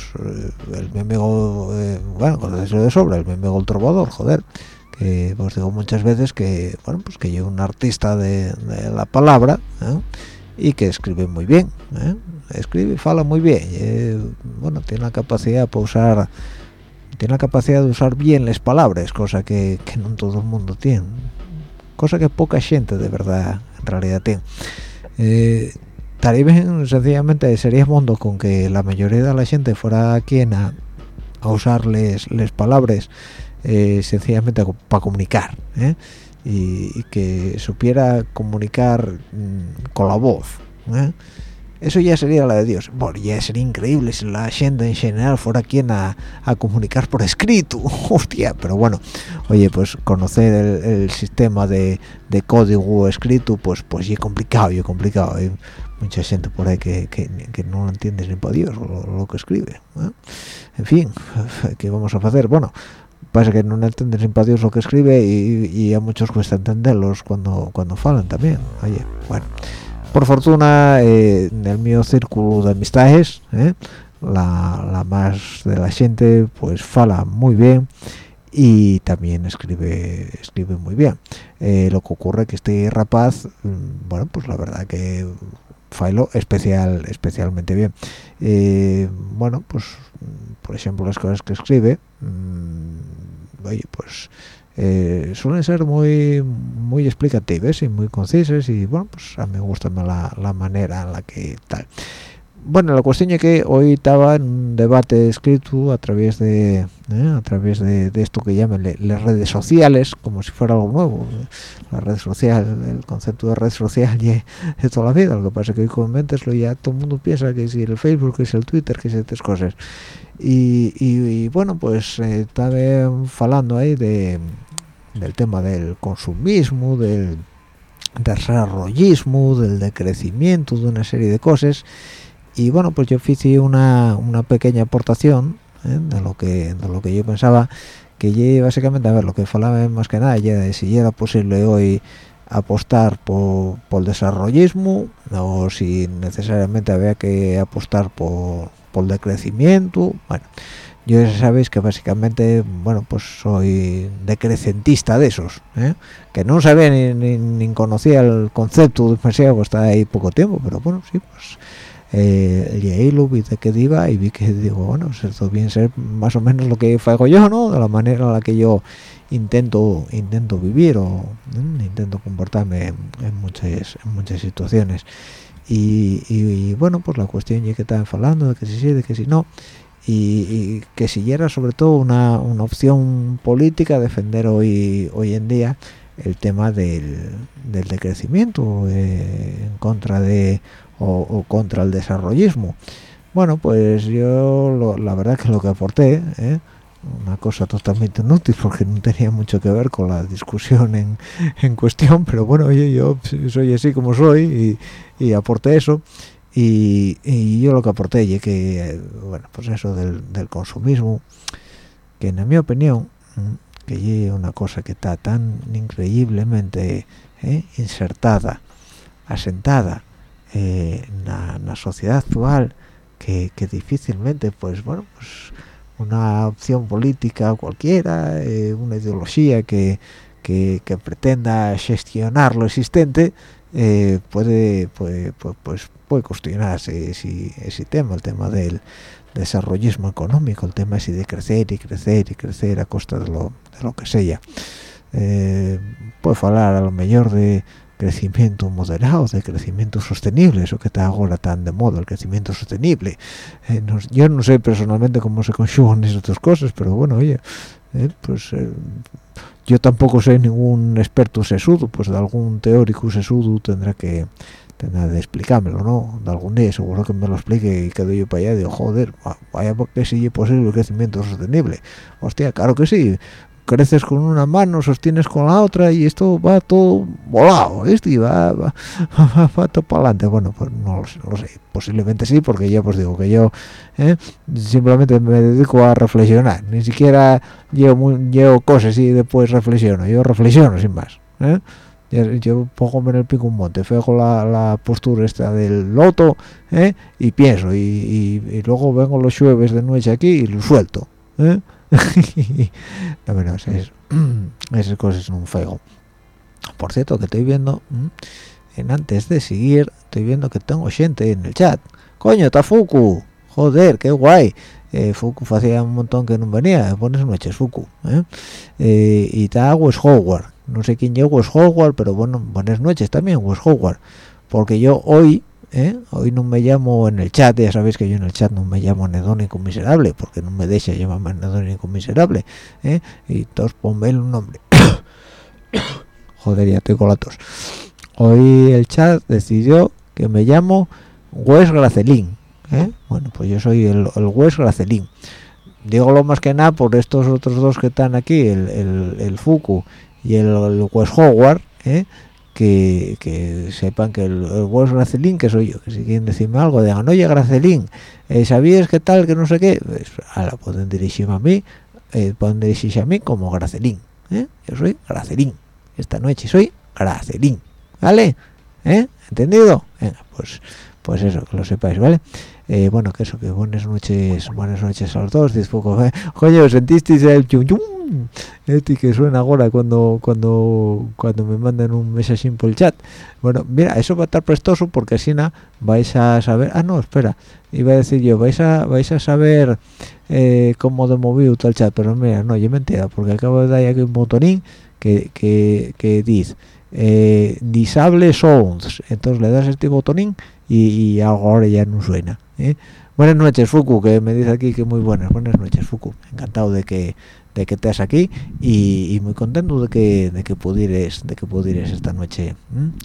el mi amigo, eh, bueno, con eso de sobra, el mi amigo el trovador, joder, que os digo muchas veces que, bueno, pues que yo un artista de, de la palabra ¿eh? y que escribe muy bien, escribe y fala muy bien, bueno, tiene la capacidad para usar, tiene la capacidad de usar bien las palabras, cosa que, que no todo el mundo tiene, cosa que poca gente de verdad en realidad tiene eh, bien sencillamente sería mundo con que la mayoría de la gente fuera quien a, a usarles las palabras eh, sencillamente para comunicar ¿eh? y, que supiera comunicar mm, con la voz ¿eh? eso ya sería la de Dios bueno ya sería increíble si la gente en general fuera quien a, comunicar por escrito hostia pero bueno oye pues conocer el, sistema de, código escrito pues pues ya complicado ya complicado mucha gente por ahí que, no lo entiende ni para Dios lo, que escribe en fin qué vamos a hacer bueno pasa que no entienden sin para Dios lo que escribe y, a muchos cuesta entenderlos cuando cuando falan también. Oye bueno por fortuna eh, en el mío círculo de amistades eh, la, más de la gente pues fala muy bien y también escribe escribe muy bien. Eh, lo que ocurre que este rapaz mm, bueno pues la verdad que failo especial especialmente bien. Bueno pues por ejemplo las cosas que escribe mm, oye pues eh, suelen ser muy muy explicativas y muy concisas y bueno pues a mí me gusta la, la manera en la que tal bueno la cuestión es que hoy estaba en un debate escrito a través de eh, a través de, esto que llaman las redes sociales como si fuera algo nuevo. La red social el concepto de red social y de toda la vida. Lo que pasa es que hoy comúnmente lo ya todo el mundo piensa que es el Facebook que es el Twitter que es estas cosas. Y, bueno pues eh, estaba hablando ahí de del tema del consumismo del desarrollismo del decrecimiento de una serie de cosas y bueno pues yo hice una, una pequeña aportación ¿eh? de lo que de lo que yo pensaba que básicamente a ver lo que falaba más que nada ya de si era posible hoy apostar por, por el desarrollismo o si necesariamente había que apostar por por decrecimiento bueno yo ya sabéis que básicamente bueno pues soy decrecentista de esos ¿eh? que no sabía ni, ni, conocía el concepto demasiado pues está ahí poco tiempo pero bueno sí pues eh, y ahí lo vi de que iba y vi que digo bueno esto bien ser más o menos lo que hago yo no de la manera en la que yo intento intento vivir o intento comportarme en, muchas en muchas situaciones y, bueno pues la cuestión ya que estaban hablando de que si sí de que si no y, que siguiera sobre todo una, una, opción política defender hoy hoy en día el tema del, del decrecimiento eh, en contra de o, contra el desarrollismo. Bueno pues yo la verdad que lo que aporté ¿eh? una cosa totalmente inútil porque no tenía mucho que ver con la discusión en, en cuestión pero bueno oye yo soy así como soy y, y aporté eso. Y, yo lo que aporté y que bueno pues eso del, consumismo que en mi opinión que es una cosa que está tan increíblemente eh, insertada asentada eh, en, la, sociedad actual que, difícilmente pues bueno pues una opción política cualquiera eh, una ideología que, que, pretenda gestionar lo existente puede, puede, pues, puede cuestionarse ese, tema, el tema del desarrollismo económico, el tema ese de crecer y crecer y crecer a costa de lo, de lo que sea. Eh, puede hablar a lo mejor de crecimiento moderado, de crecimiento sostenible, eso que está ahora tan de moda, el crecimiento sostenible. Eh, yo no sé personalmente cómo se conjugan esas dos cosas, pero bueno, oye, eh, pues yo tampoco soy ningún experto sesudo, pues de algún teórico sesudo tendrá que tendrá de explicármelo, ¿no? De algún día seguro que me lo explique y quedo yo para allá y digo, joder, vaya porque sí es posible el crecimiento sostenible. Hostia, claro que sí. Creces con una mano, sostienes con la otra y esto va todo volado, ¿viste? Y va, va, va, todo para adelante. Bueno, pues no lo, sé, Posiblemente sí, porque ya pues digo que yo ¿eh? simplemente me dedico a reflexionar. Ni siquiera llevo, llevo cosas y después reflexiono. Yo reflexiono sin más. ¿eh? yo pongo en el pico un monte fego la, la postura esta del loto ¿eh? y pienso y, luego vengo los jueves de noche aquí y lo suelto ¿eh? es, esas cosas un fego por cierto que estoy viendo en antes de seguir estoy viendo que tengo gente en el chat. Coño está Fuku. Joder qué guay. Eh, Fuku hacía un montón que no venía. Buenas noches Fuku ¿eh? Eh, y está Wes Howard. No sé quién llegó es Howard pero bueno buenas noches también Wes Howard. Porque yo hoy ¿eh? hoy no me llamo en el chat ya sabéis que yo en el chat no me llamo anedónico miserable porque no me deja llamarme anedónico miserable ¿eh? y todos ponme un nombre joder ya tengo la tos hoy el chat decidió que me llamo Wes Gracelín ¿eh? bueno pues yo soy el, el Wes Gracelín digo lo más que nada por estos otros dos que están aquí el, el, el Fuku y el, el Wes Howard ¿eh? Que, que, sepan que el, el Wes Gracelín que soy yo que si quieren decirme algo digan oye Gracelín eh, ¿sabías qué tal que no sé qué? pues ahora pueden dirigirme a mí eh, pueden dirigirse a mí como Gracelín ¿eh? yo soy Gracelín esta noche soy Gracelín ¿vale? ¿eh? ¿entendido? pues pues eso que lo sepáis ¿vale? Eh, bueno que eso que buenas noches buenas noches a los dos dispoco ¿eh? coño sentisteis el chum chum este que suena ahora cuando cuando cuando me mandan un mensaje por el chat. Bueno mira eso va a estar prestoso porque así na, vais a saber. Ah no espera. Iba a decir yo vais a vais a saber eh, cómo de movido el chat pero mira no yo mentira porque acabo de dar aquí un botonín que que, que dice eh, disable sounds. Entonces le das este botonín y, y ahora ya no suena ¿eh? buenas noches Fuku que me dice aquí que muy buenas. Buenas noches Fuku. Encantado de que de que estés aquí y, muy contento de que de que pudieres de que pudieres esta noche ¿eh?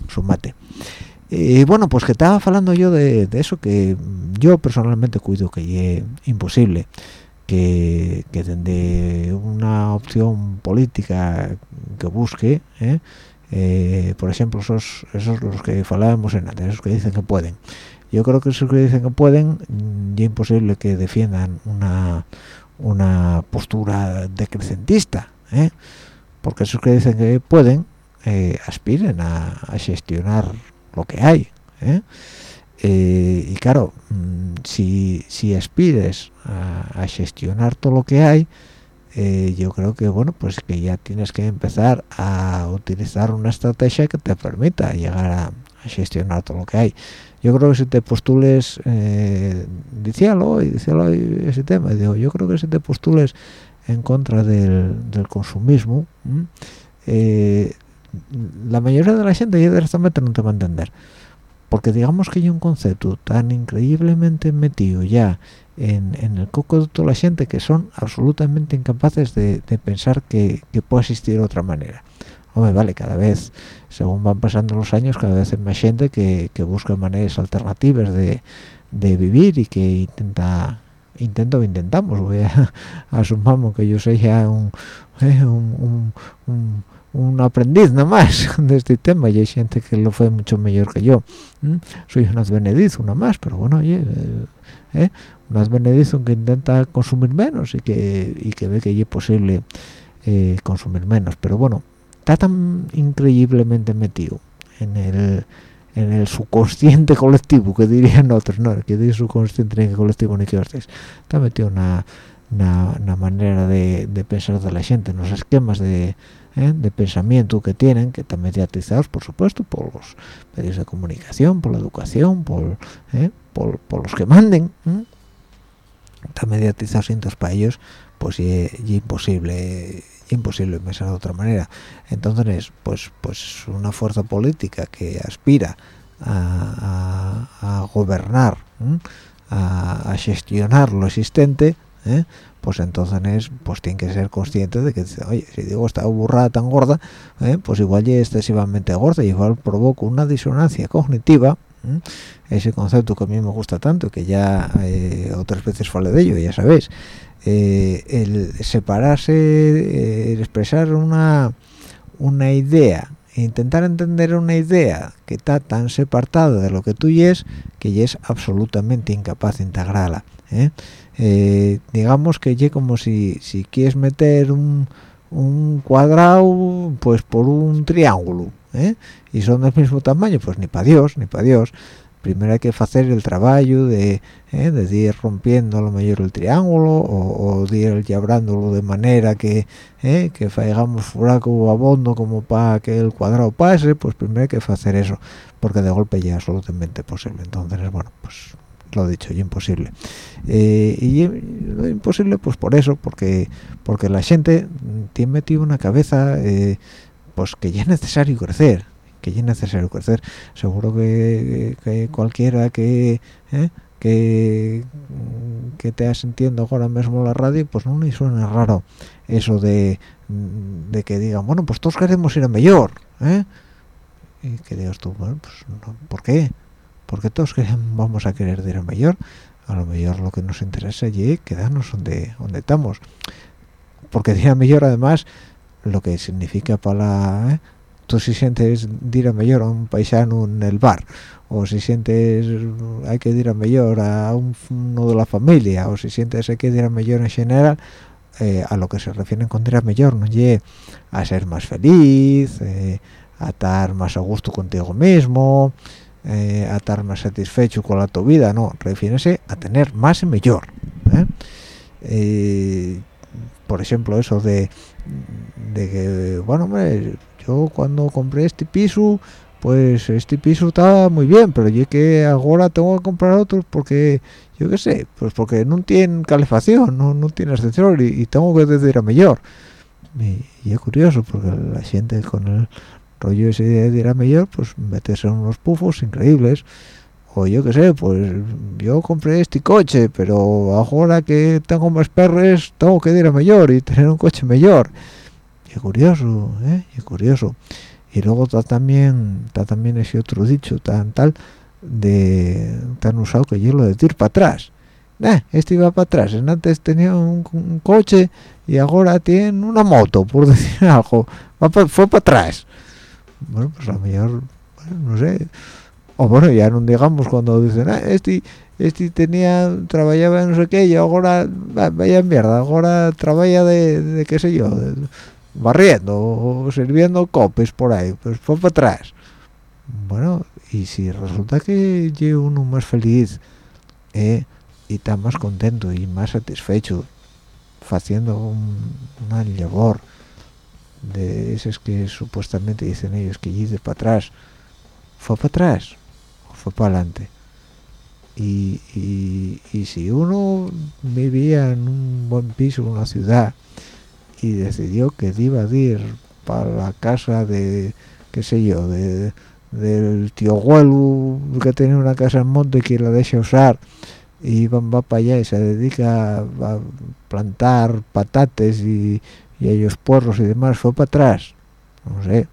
sumate y bueno pues que estaba hablando yo de, eso que yo personalmente cuido que es imposible que, que desde una opción política que busque ¿eh? Eh, por ejemplo esos esos los que hablábamos en antes esos que dicen que pueden yo creo que esos que dicen que pueden ya es imposible que defiendan una una postura decrecentista ¿eh? porque esos que dicen que pueden eh, aspiren a, gestionar lo que hay ¿eh? y claro mm, si, si aspires a, gestionar todo lo que hay yo creo que bueno pues que ya tienes que empezar a utilizar una estrategia que te permita llegar a gestionar todo lo que hay yo creo que si te postules eh, decíalo y decíalo ese tema digo yo creo que si te postules en contra del, consumismo eh, la mayoría de la gente ya directamente no te va a entender. Porque digamos que hay un concepto tan increíblemente metido ya en, el coco de toda la gente que son absolutamente incapaces de, de pensar que, que puede existir otra manera hombre, vale, cada vez, según van pasando los años, cada vez hay más gente que, que busca maneras alternativas de, de, vivir y que intenta, intento, intentamos, voy a, asumamos que yo soy ya un, eh, un, un, un aprendiz nada más de este tema y hay gente que lo fue mucho mejor que yo soy un advenedizo una más pero bueno oye eh, eh, un advenedizo que intenta consumir menos y que, y que ve que es posible eh, consumir menos. Pero bueno está tan increíblemente metido en el en el subconsciente colectivo que dirían otros no que dice subconsciente ni colectivo ni que ustedes está metido una, una, manera de, pensar de la gente en los esquemas de, ¿eh? de pensamiento que tienen que están mediatizados por supuesto por los medios de comunicación por la educación por ¿eh? por, por, los que manden ¿eh? están mediatizados para ellos pues es imposible imposible pensar de otra manera. Entonces pues pues una fuerza política que aspira a, a, gobernar a, gestionar lo existente ¿eh? pues entonces pues tiene que ser consciente de que oye si digo esta burrada tan gorda ¿eh? pues igual ya es excesivamente gorda y igual provoca una disonancia cognitiva ¿eh? ese concepto que a mí me gusta tanto que ya eh, otras veces fale de ello ya sabéis el separarse, el expresar una, una idea, intentar entender una idea que está tan separada de lo que tú es que ya es absolutamente incapaz de integrarla. Eh, digamos que ya como si, si quieres meter un, un cuadrado pues por un triángulo ¿eh? y son del mismo tamaño, pues ni para Dios, ni para Dios. Primero hay que hacer el trabajo de, eh, de ir rompiendo a lo mejor el triángulo o, o de ir llabrándolo de manera que eh, que hagamos furaco abondo como para que el cuadrado pase pues primero hay que hacer eso porque de golpe ya es absolutamente posible entonces bueno pues lo he dicho, y imposible. Eh, y lo imposible, pues por eso, porque porque la gente tiene metido una cabeza, eh, pues que ya es necesario crecer, que es necesario crecer seguro que, que cualquiera que ¿eh? que que te sintiendo ahora mismo la radio pues no le suena raro eso de, de que digan bueno pues todos queremos ir a mejor ¿eh? y que digas tú bueno pues ¿por qué? Porque todos vamos a querer ir a mayor. A lo mejor lo que nos interesa allí quedarnos donde donde estamos. Porque ir a mayor además lo que significa para la, ¿eh? tú si sientes ir a mayor a un paisano en el bar o si sientes hay que ir a mayor a uno de la familia o si sientes hay que ir a mayor en general eh, a lo que se refieren con ir mayor no llegue a ser más feliz eh, a estar más a gusto contigo mismo eh, a estar más satisfecho con la tu vida no refiere a tener más y mejor por ejemplo eso de de que bueno hombre yo cuando compré este piso pues este piso estaba muy bien pero yo que ahora tengo que comprar otro porque yo qué sé pues porque no tiene calefacción no, no tiene ascensor y, tengo que decir a mejor. Y, es curioso porque la gente con el rollo ese de ir a mejor pues meterse en unos pufos increíbles. O yo qué sé pues yo compré este coche pero ahora que tengo más perres tengo que ir a mejor y tener un coche mejor y curioso ¿eh? y curioso. Y luego está también está también ese otro dicho tan tal de tan usado que yo lo de para atrás. Eh, este iba para atrás. Antes tenía un, coche y ahora tiene una moto por decir algo. Fue para atrás bueno pues a lo mejor no sé o bueno ya no digamos cuando dicen ah, este este tenía trabajaba en no sé qué y ahora vaya mierda ahora trabaja de, qué sé yo barriendo o sirviendo copes por ahí, pues fue para atrás. Bueno, y si resulta que llevo uno más feliz eh, y está más contento y más satisfecho haciendo un, una labor de esas que supuestamente dicen ellos que de para atrás, fue para atrás o fue para adelante. Y, y, si uno vivía en un buen piso en una ciudad y decidió que iba a ir para la casa de qué sé yo de, del tío abuelo que tiene una casa en monte que la deja usar y va, para allá y se dedica a, plantar patates y, y ellos porros y demás fue para atrás no sé.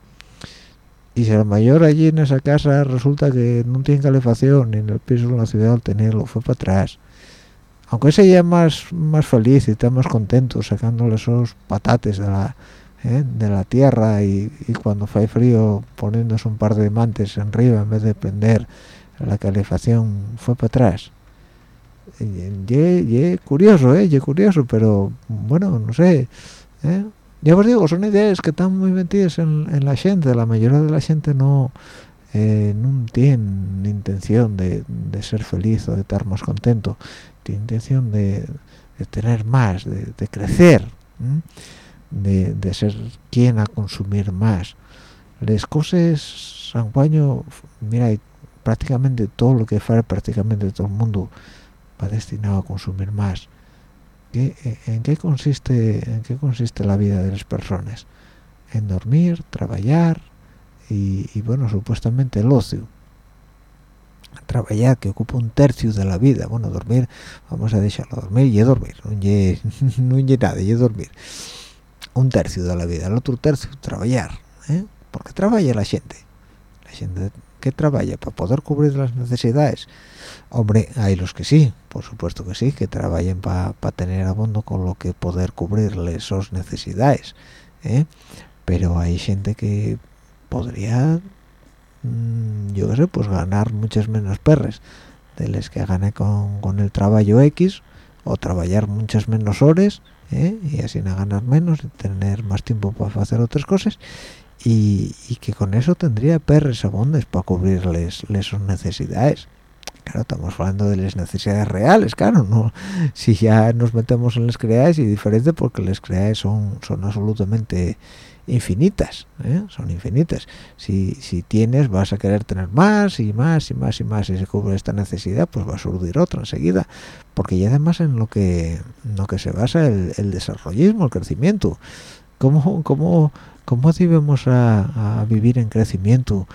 Y si el mayor allí en esa casa resulta que no tiene calefacción ni en el piso de la ciudad al tenerlo fue para atrás. Aunque ese ya más más feliz y está más contento sacándole esos patates de la ¿eh? de la tierra y, cuando fue frío poniéndose un par de mantes en arriba en vez de prender la calefacción fue para atrás. Y, y, curioso eh y curioso pero bueno no sé ¿eh? ya os digo son ideas que están muy metidas en, la gente la mayoría de la gente no eh, no tiene intención de, de, ser feliz o de estar más contento tiene intención de, tener más, de, crecer, de, ser quien a consumir más. Las cosas, San mira, prácticamente todo lo que hace prácticamente todo el mundo va destinado a consumir más. ¿En qué consiste, en qué consiste la vida de las personas? En dormir, trabajar y, y bueno, supuestamente el ocio trabajar que ocupa un tercio de la vida bueno dormir vamos a dejarlo dormir y dormir no y, no nada y dormir un tercio de la vida el otro tercio trabajar ¿eh? porque trabaja la gente la gente que trabaja para poder cubrir las necesidades hombre hay los que sí por supuesto que sí que trabajen para tener abondo con lo que poder cubrirle esas necesidades ¿eh? pero hay gente que podría Mm, yo qué sé, pues ganar muchas menos perres de las que gané con, el trabajo X o trabajar muchas menos horas ¿eh? y así no ganar menos y tener más tiempo para hacer otras cosas y, que con eso tendría perres abundes para cubrirles sus necesidades claro estamos hablando de las necesidades reales claro no si ya nos metemos en las creadas y diferente porque las creadas son son absolutamente infinitas, ¿eh? son infinitas. Si, si tienes, vas a querer tener más y más y más y más y se cubre esta necesidad, pues va a surgir otra enseguida. Porque ya además en lo que, lo que se basa el, el desarrollismo, el crecimiento. ¿Cómo, cómo, cómo debemos a, vivir en crecimiento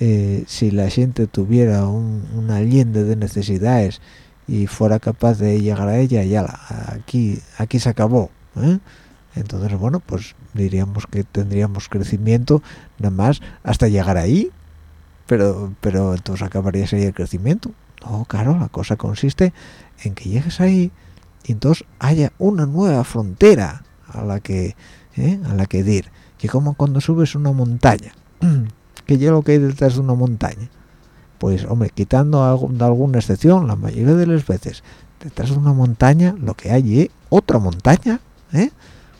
eh, si la gente tuviera un, una de necesidades y fuera capaz de llegar a ella? Ya aquí, aquí se acabó. ¿eh? entonces bueno pues diríamos que tendríamos crecimiento nada más hasta llegar ahí pero pero entonces acabaría sería el crecimiento no claro la cosa consiste en que llegues ahí y entonces haya una nueva frontera a la que ¿eh? a la que ir y como cuando subes una montaña que ya lo que hay detrás de una montaña pues hombre quitando alguna excepción la mayoría de las veces detrás de una montaña lo que hay es otra montaña ¿eh?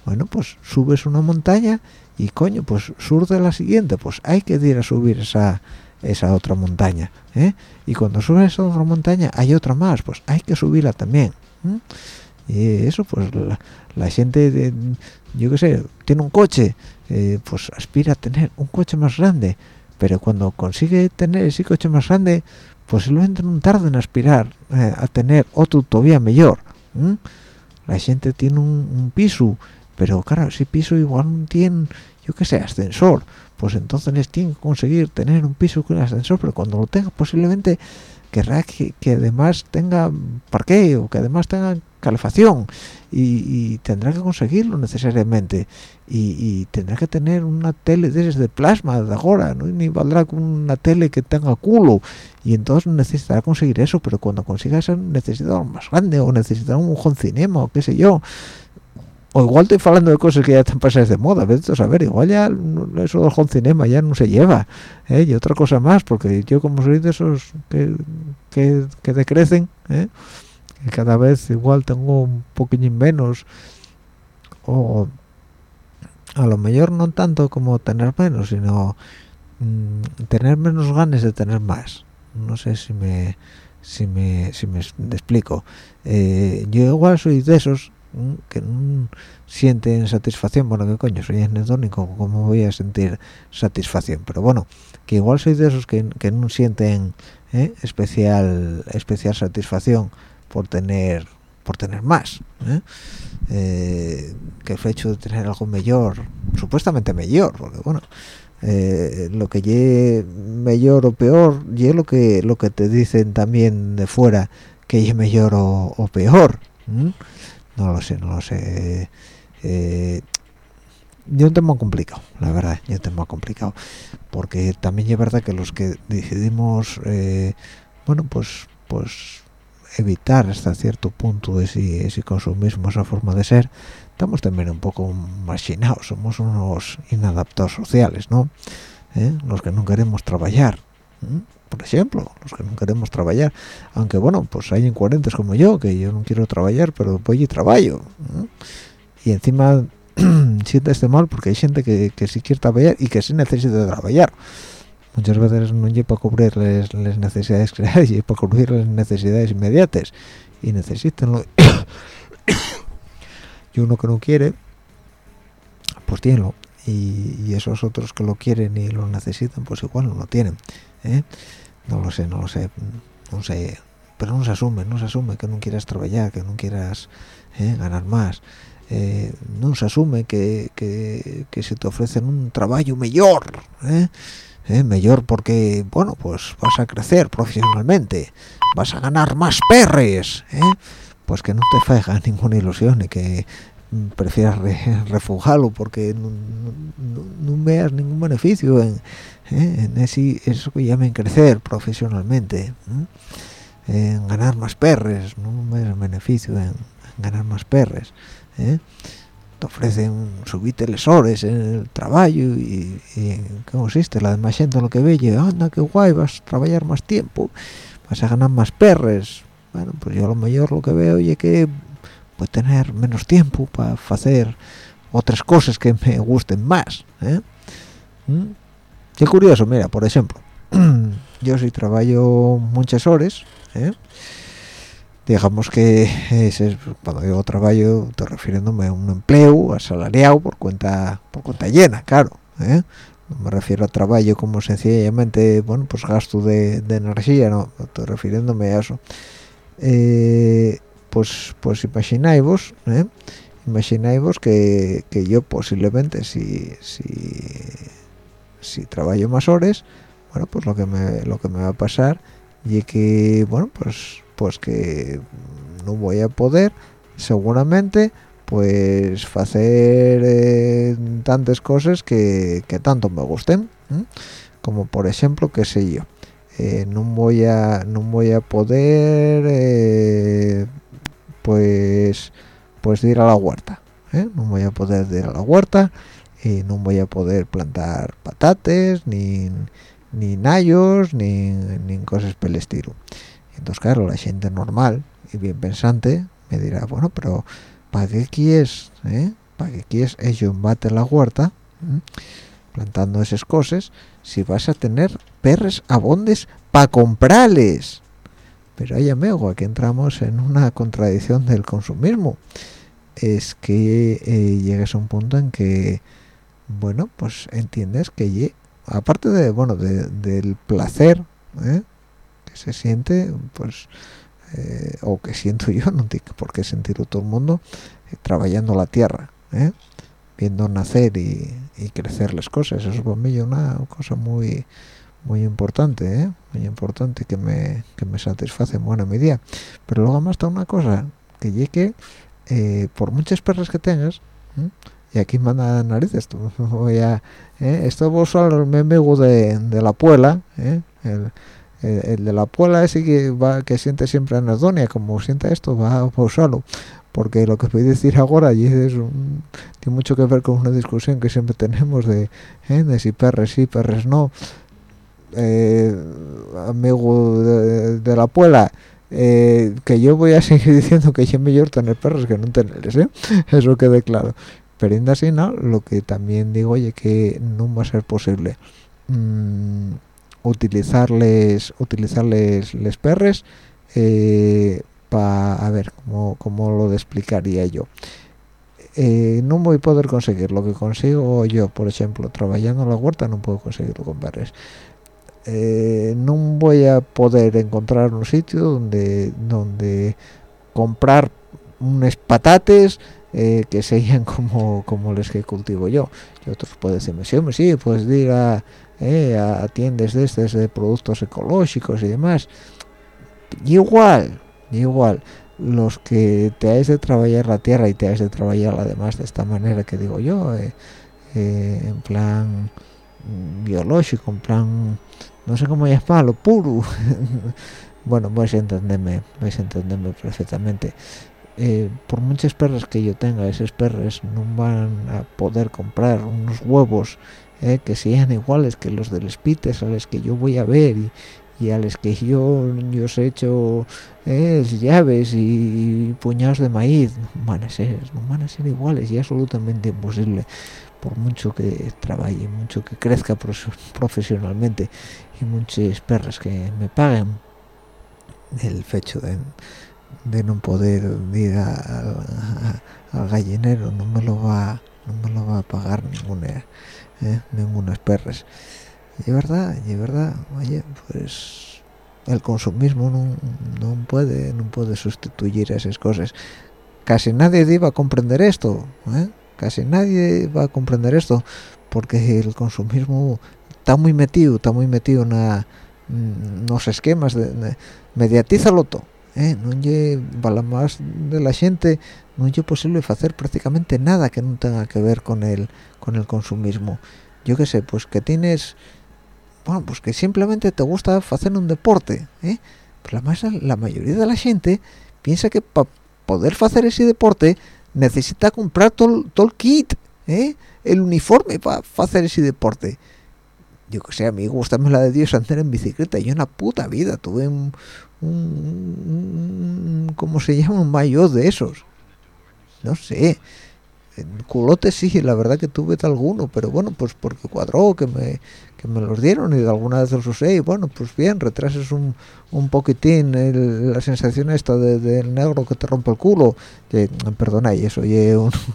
bueno pues subes una montaña y coño pues sur de la siguiente pues hay que ir a subir esa esa otra montaña ¿eh? y cuando subes esa otra montaña hay otra más pues hay que subirla también y eso pues la, gente yo qué sé tiene un coche eh, pues aspira a tener un coche más grande pero cuando consigue tener ese coche más grande posiblemente no tarde en aspirar eh, a tener otro todavía mejor la gente tiene un, piso pero claro ese piso igual no tiene yo qué sé ascensor. Pues entonces tiene que conseguir tener un piso con ascensor pero cuando lo tenga posiblemente querrá que, que además tenga parqueo que además tenga calefacción y, tendrá que conseguirlo necesariamente y, tendrá que tener una tele desde plasma de ahora ¿no? ni valdrá con una tele que tenga culo y entonces necesitará conseguir eso pero cuando consiga eso necesitará más grande o necesitará un mejor cinema o qué sé yo o igual estoy hablando de cosas que ya están pasadas de moda, a saber, igual ya eso del home cinema ya no se lleva, ¿eh? y otra cosa más, porque yo como soy de esos que, que, que decrecen, ¿eh? Cada vez igual tengo un poquillo menos. O a lo mejor no tanto como tener menos sino mm, tener menos ganas de tener más. No sé si me si me si me explico. Eh, yo igual soy de esos mm, que no sienten satisfacción. Bueno que coño soy anedónico cómo voy a sentir satisfacción pero bueno que igual soy de esos que, que no sienten eh, especial especial satisfacción por tener por tener más ¿eh? Eh, que el hecho de tener algo mejor supuestamente mejor porque bueno eh, lo que llegue mejor o peor y lo que lo que te dicen también de fuera que es mejor o, peor no lo sé no lo sé yo un complicado la verdad yo un complicado porque también es verdad que los que decidimos bueno pues pues evitar hasta cierto punto ese, ese consumismo, esa forma de ser, estamos también un poco machinados, somos unos inadaptados sociales, ¿no? ¿Eh? Los que no queremos trabajar, por ejemplo, los que no queremos trabajar, aunque bueno, pues hay incoherentes como yo, que yo no quiero trabajar, pero voy y trabajo, y encima siente este mal porque hay gente que, que sí quiere trabajar y que sí necesita trabajar muchas veces no hay para cubrir las, necesidades creadas y para cubrir las necesidades inmediatas y necesitan y uno que no quiere pues tiene y, y, esos otros que lo quieren y lo necesitan pues igual no lo tienen ¿eh? no lo sé no lo sé no sé pero no se asume no se asume que no quieras trabajar que no quieras ¿eh? ganar más eh, no se asume que, que, se te ofrecen un trabajo mejor. ¿Eh? mejor porque bueno pues vas a crecer profesionalmente vas a ganar más perres ¿eh? pues que no te faiga ninguna ilusión y que mm, prefieras refugiarlo porque no, veas ningún beneficio en, ¿eh? en eso que llamen crecer profesionalmente en ganar más perres no veas beneficio en, ganar más perres ofrecen subirte les horas en el trabajo y, y ¿qué consiste? La demás gente lo que ve y anda que guay, vas a trabajar más tiempo vas a ganar más perres bueno, pues yo a lo mejor lo que veo es que puede tener menos tiempo para hacer otras cosas que me gusten más ¿eh? ¿Mm? qué curioso, mira, por ejemplo yo si trabajo muchas horas ¿eh? Digamos que cuando digo trabajo estoy refiriéndome a un empleo asalariado por cuenta por cuenta llena claro ¿eh? no me refiero a trabajo como sencillamente bueno pues gasto de, energía no estoy refiriéndome a eso eh, pues pues imagináis ¿eh? imagináis que, que, yo posiblemente si si si trabajo más horas bueno pues lo que me lo que me va a pasar y que bueno pues pues que no voy a poder seguramente pues hacer eh, tantas cosas que, tanto me gusten como por ejemplo qué sé yo eh, no voy a no voy a poder eh, pues pues ir a la huerta no voy a poder ir a la huerta y no voy a poder plantar patates ni ni nayos ni, ni cosas por el estilo entonces claro la gente normal y bien pensante me dirá bueno pero ¿para qué quieres eh? ¿para qué quieres ello embate la huerta plantando esas cosas si vas a tener perres abondes para comprarles pero hay amigo aquí entramos en una contradicción del consumismo es que eh, llegues a un punto en que bueno pues entiendes que aparte de bueno del placer ¿eh? Se siente pues eh, o que siento yo no tengo por qué sentirlo todo el mundo trabajando la tierra viendo nacer y, crecer las cosas eso es para mí una cosa muy muy importante ¿eh? muy importante que me, que me satisface en buena medida pero luego además está una cosa que llegue eh, por muchas perras que tengas y aquí manda narices voy a ¿eh? esto vos el meme de, de la puela ¿eh? el, el, de la puela ese que va que siente siempre anedonia como sienta esto va a usarlo porque lo que voy a decir ahora y es tiene mucho que ver con una discusión que siempre tenemos de, ¿eh? de si perres sí perres no eh, amigo de, la puela eh, que yo voy a seguir diciendo que es mejor tener perros que no tenerles ¿eh? eso quede claro pero en así no lo que también digo oye que no va a ser posible mm, utilizarles utilizarles les perres para a ver cómo, cómo lo explicaría yo no voy a poder conseguir lo que consigo yo por ejemplo trabajando en la huerta no puedo conseguirlo con perres. Eh, no voy a poder encontrar un sitio donde donde comprar unos patates eh, que sean como como los que cultivo yo. Y otros pueden decirme sí sí puedes ir a, eh, a de estos de productos ecológicos y demás igual igual los que te hayas de trabajar la tierra y te hayas de trabajar además de esta manera que digo yo en plan biológico en plan no sé cómo llamarlo, puro. bueno, vais a entenderme, vais a entenderme perfectamente. Eh, por muchas perras que yo tenga, esas perras no van a poder comprar unos huevos eh, que sean iguales que los de los pites a los que yo voy a ver y, a los que yo, os he hecho eh, llaves y, puñados de maíz. No van a ser, no van a ser iguales y absolutamente imposible por mucho que trabaje, mucho que crezca profesionalmente y muchas perras que me paguen el hecho de, de no poder ir al gallinero no me lo va no me lo va a pagar ninguna ¿eh? ninguna perras y verdad y verdad oye pues el consumismo no, no puede no puede sustituir esas cosas casi nadie iba a comprender esto ¿eh? casi nadie va a comprender esto porque el consumismo está muy metido está muy metido en los esquemas de, mediatízalo todo ¿eh? no más de la gente no es posible hacer prácticamente nada que no tenga que ver con el con el consumismo yo qué sé pues que tienes bueno pues que simplemente te gusta hacer un deporte ¿eh? pues la, la mayoría de la gente piensa que para poder hacer ese deporte necesita comprar todo, el kit, ¿eh? el uniforme para hacer ese deporte. Yo que sé, a mí gusta la de Dios andar en bicicleta. Yo una puta vida tuve un, un, ¿cómo se llama? Un mayor de esos. No sé culote sí la verdad que tuve alguno pero bueno pues porque cuadró que me que me los dieron y de alguna vez los usé y bueno pues bien retrases un, un poquitín la sensación esta del negro que te rompe el culo que, perdona y eso y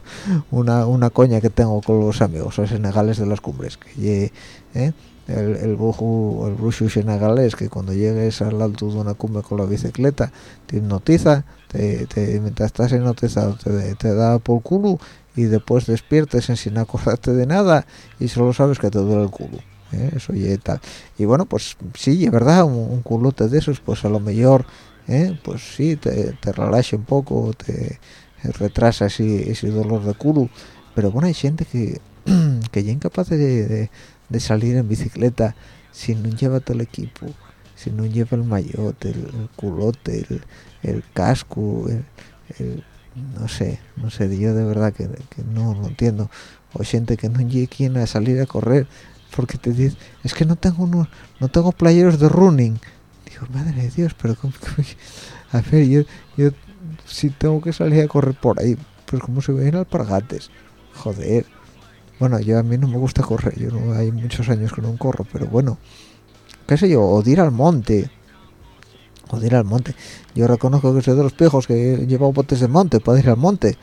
una, una coña que tengo con los amigos los senegales de las cumbres que ¿eh? el, el brujo el brujo senegalés que cuando llegues al alto de una cumbre con la bicicleta te hipnotiza te, mientras estás hipnotizado te, te da por culo y después despiertes sin acordarte de nada y solo sabes que te duele el culo ¿eh? eso y tal y bueno pues sí es verdad un, culote de esos pues a lo mejor ¿eh? pues sí te, te relaja un poco te retrasa ese, ese dolor de culo pero bueno hay gente que que ya incapaz de, de, salir en bicicleta si no lleva todo el equipo si no lleva el mayote el, culote el, casco el, no sé no sé yo de verdad que, no lo entiendo. O gente que no llegue quien a salir a correr porque te dice es que no tengo no, no tengo playeros de running digo madre de dios pero a ver yo, yo si tengo que salir a correr por ahí pues como se ven alpargates. Joder. Bueno yo a mí no me gusta correr yo no hay muchos años que no corro pero bueno qué sé yo o ir al monte o ir al monte. Yo reconozco que soy de los pijos que lleva botes de monte para ir al monte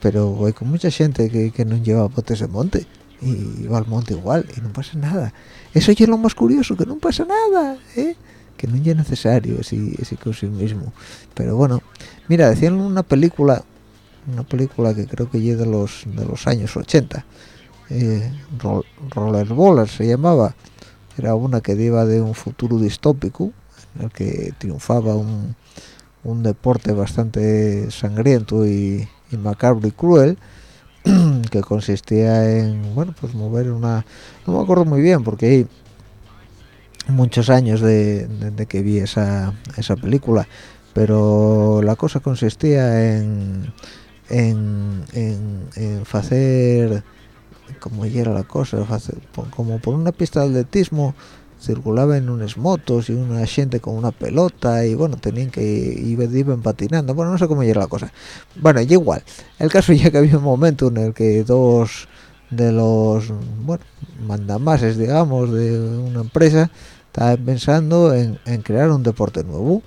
pero hay con mucha gente que, que no lleva botes de monte y va al monte igual y no pasa nada. Eso es lo más curioso que no pasa nada ¿eh? que no es necesario ese, ese mismo. Pero bueno mira decían una película una película que creo que llega de los de los años 80 eh, Rollerball se llamaba. Era una que iba de un futuro distópico en el que triunfaba un, un deporte bastante sangriento y, y macabro y cruel que consistía en bueno pues mover una no me acuerdo muy bien porque hay muchos años de, que vi esa, esa película pero la cosa consistía en en, en, hacer como era la cosa como por una pista de atletismo circulaba en unas motos y una gente con una pelota y bueno tenían que ir iban patinando. Bueno no sé cómo era la cosa. Bueno y igual. El caso ya que había un momento en el que dos de los bueno mandamases digamos de una empresa estaban pensando en, crear un deporte nuevo.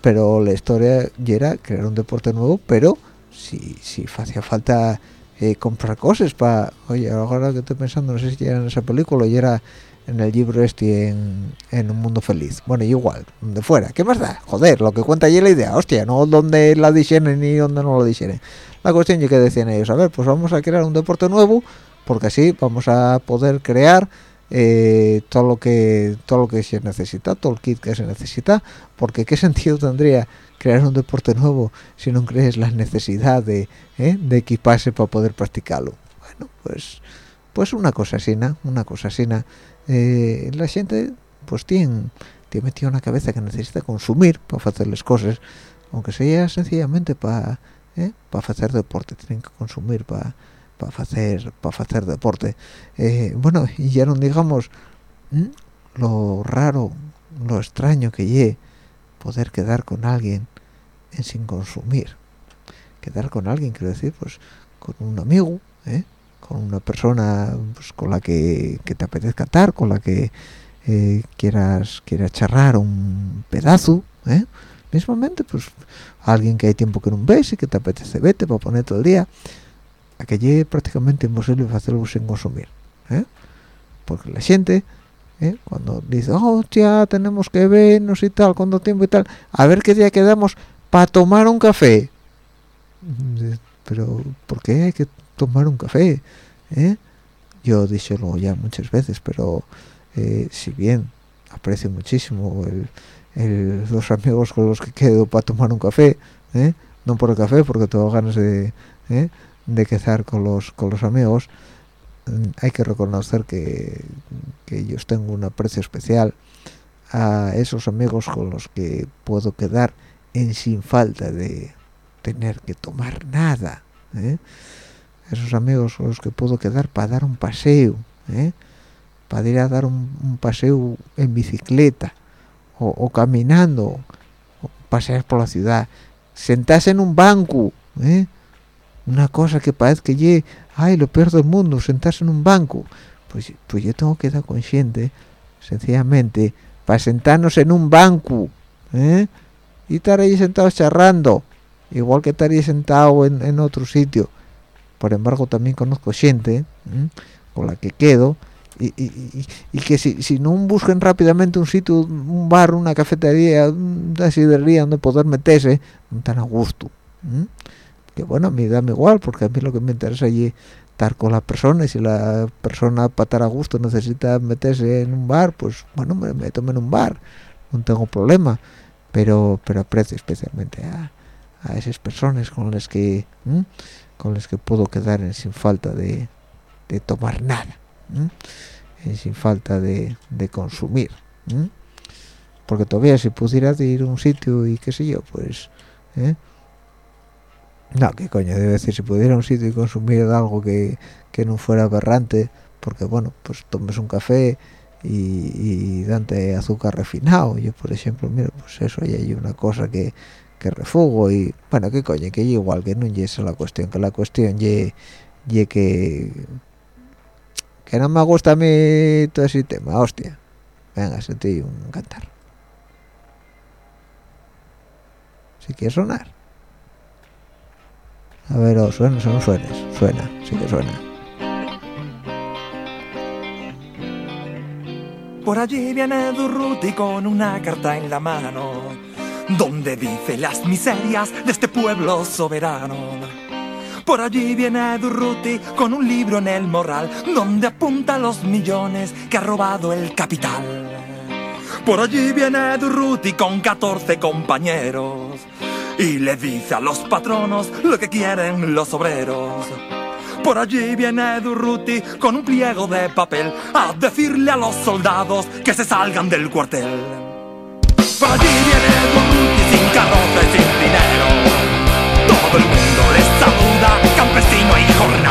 Pero la historia ya era crear un deporte nuevo pero si si hacía falta eh, comprar cosas para oye ahora que estoy pensando no sé si era en esa película y era en el libro este en, un mundo feliz. Bueno igual donde fuera. Qué más da joder lo que cuenta allí la idea. Hostia no donde la dijeron ni donde no lo dijeron la cuestión es que decían ellos a ver pues vamos a crear un deporte nuevo porque así vamos a poder crear eh, todo lo que todo lo que se necesita todo el kit que se necesita porque qué sentido tendría crear un deporte nuevo si no crees la necesidad de, ¿eh? equiparse para poder practicarlo bueno pues pues una cosa así una cosa así eh, la gente pues tiene, tiene metido una cabeza que necesita consumir para hacerles cosas aunque sea sencillamente para ¿eh? para hacer deporte tienen que consumir para para hacer para hacer deporte eh, bueno y ya no digamos lo raro lo extraño que lle poder quedar con alguien en sin consumir quedar con alguien quiero decir pues con un amigo ¿eh? Con una persona pues, con la que, te apetezca estar, con la que eh, quieras quieras charlar un pedazo, ¿eh? mismamente pues alguien que hay tiempo que no ves y que te apetece vete para poner todo el día, aquello es prácticamente imposible hacerlo sin consumir, ¿eh? porque la gente cuando dice, oh, ya tenemos que vernos y tal, cuánto tiempo y tal, a ver qué día quedamos para tomar un café. Pero, ¿por qué hay que tomar un café ¿eh? yo díselo ya muchas veces pero eh, si bien aprecio muchísimo los amigos con los que quedo para tomar un café ¿eh? no por el café porque tengo ganas de de quedar con los con los amigos mm, hay que reconocer que, que yo tengo un aprecio especial a esos amigos con los que puedo quedar en sin falta de tener que tomar nada ¿eh? Esos amigos con los que puedo quedar para dar un paseo ¿eh? para ir a dar un, paseo en bicicleta o, caminando pasear por la ciudad sentarse en un banco ¿eh? una cosa que parece que ye, ay lo peor del mundo sentarse en un banco pues, pues yo tengo que estar consciente sencillamente para sentarnos en un banco ¿eh? y estar ahí sentados charrando igual que estaría sentado en, en otro sitio por embargo también conozco gente con la que quedo y, que si, no busquen rápidamente un sitio, un bar, una cafetería, una sidrería donde poder meterse, no tan a gusto. Que bueno, a mí da igual, porque a mí lo que me interesa es estar con la persona y si la persona para estar a gusto necesita meterse en un bar, pues bueno, me meto en un bar, no tengo problema, pero pero aprecio especialmente a, esas personas con las que con los que puedo quedar sin falta de, tomar nada sin falta de, consumir porque todavía si pudiera ir a un sitio y qué sé yo pues ¿eh? no qué coño debe decir si pudiera a un sitio y consumir algo que, no fuera aberrante porque bueno pues tomes un café y, y dante azúcar refinado. Yo por ejemplo mira pues eso ahí hay una cosa que, que refugo y bueno qué coño que igual que no es la cuestión que la cuestión y que que no me gusta a mí todo ese tema hostia. Venga sentí un cantar. Si quieres sonar. A ver o suena o no suenes suena sí que suena.
Por allí viene Durruti con una carta en la mano donde dice las miserias de este pueblo soberano por allí viene Durruti con un libro en el morral donde apunta los millones que ha robado el capital por allí viene Durruti con 14 compañeros y le dice a los patronos lo que quieren los obreros. Por allí viene Durruti con un pliego de papel a decirle a los soldados que se salgan del cuartel. Por allí viene y sin dinero. Todo el mundo le saluda, campesino y jornalero.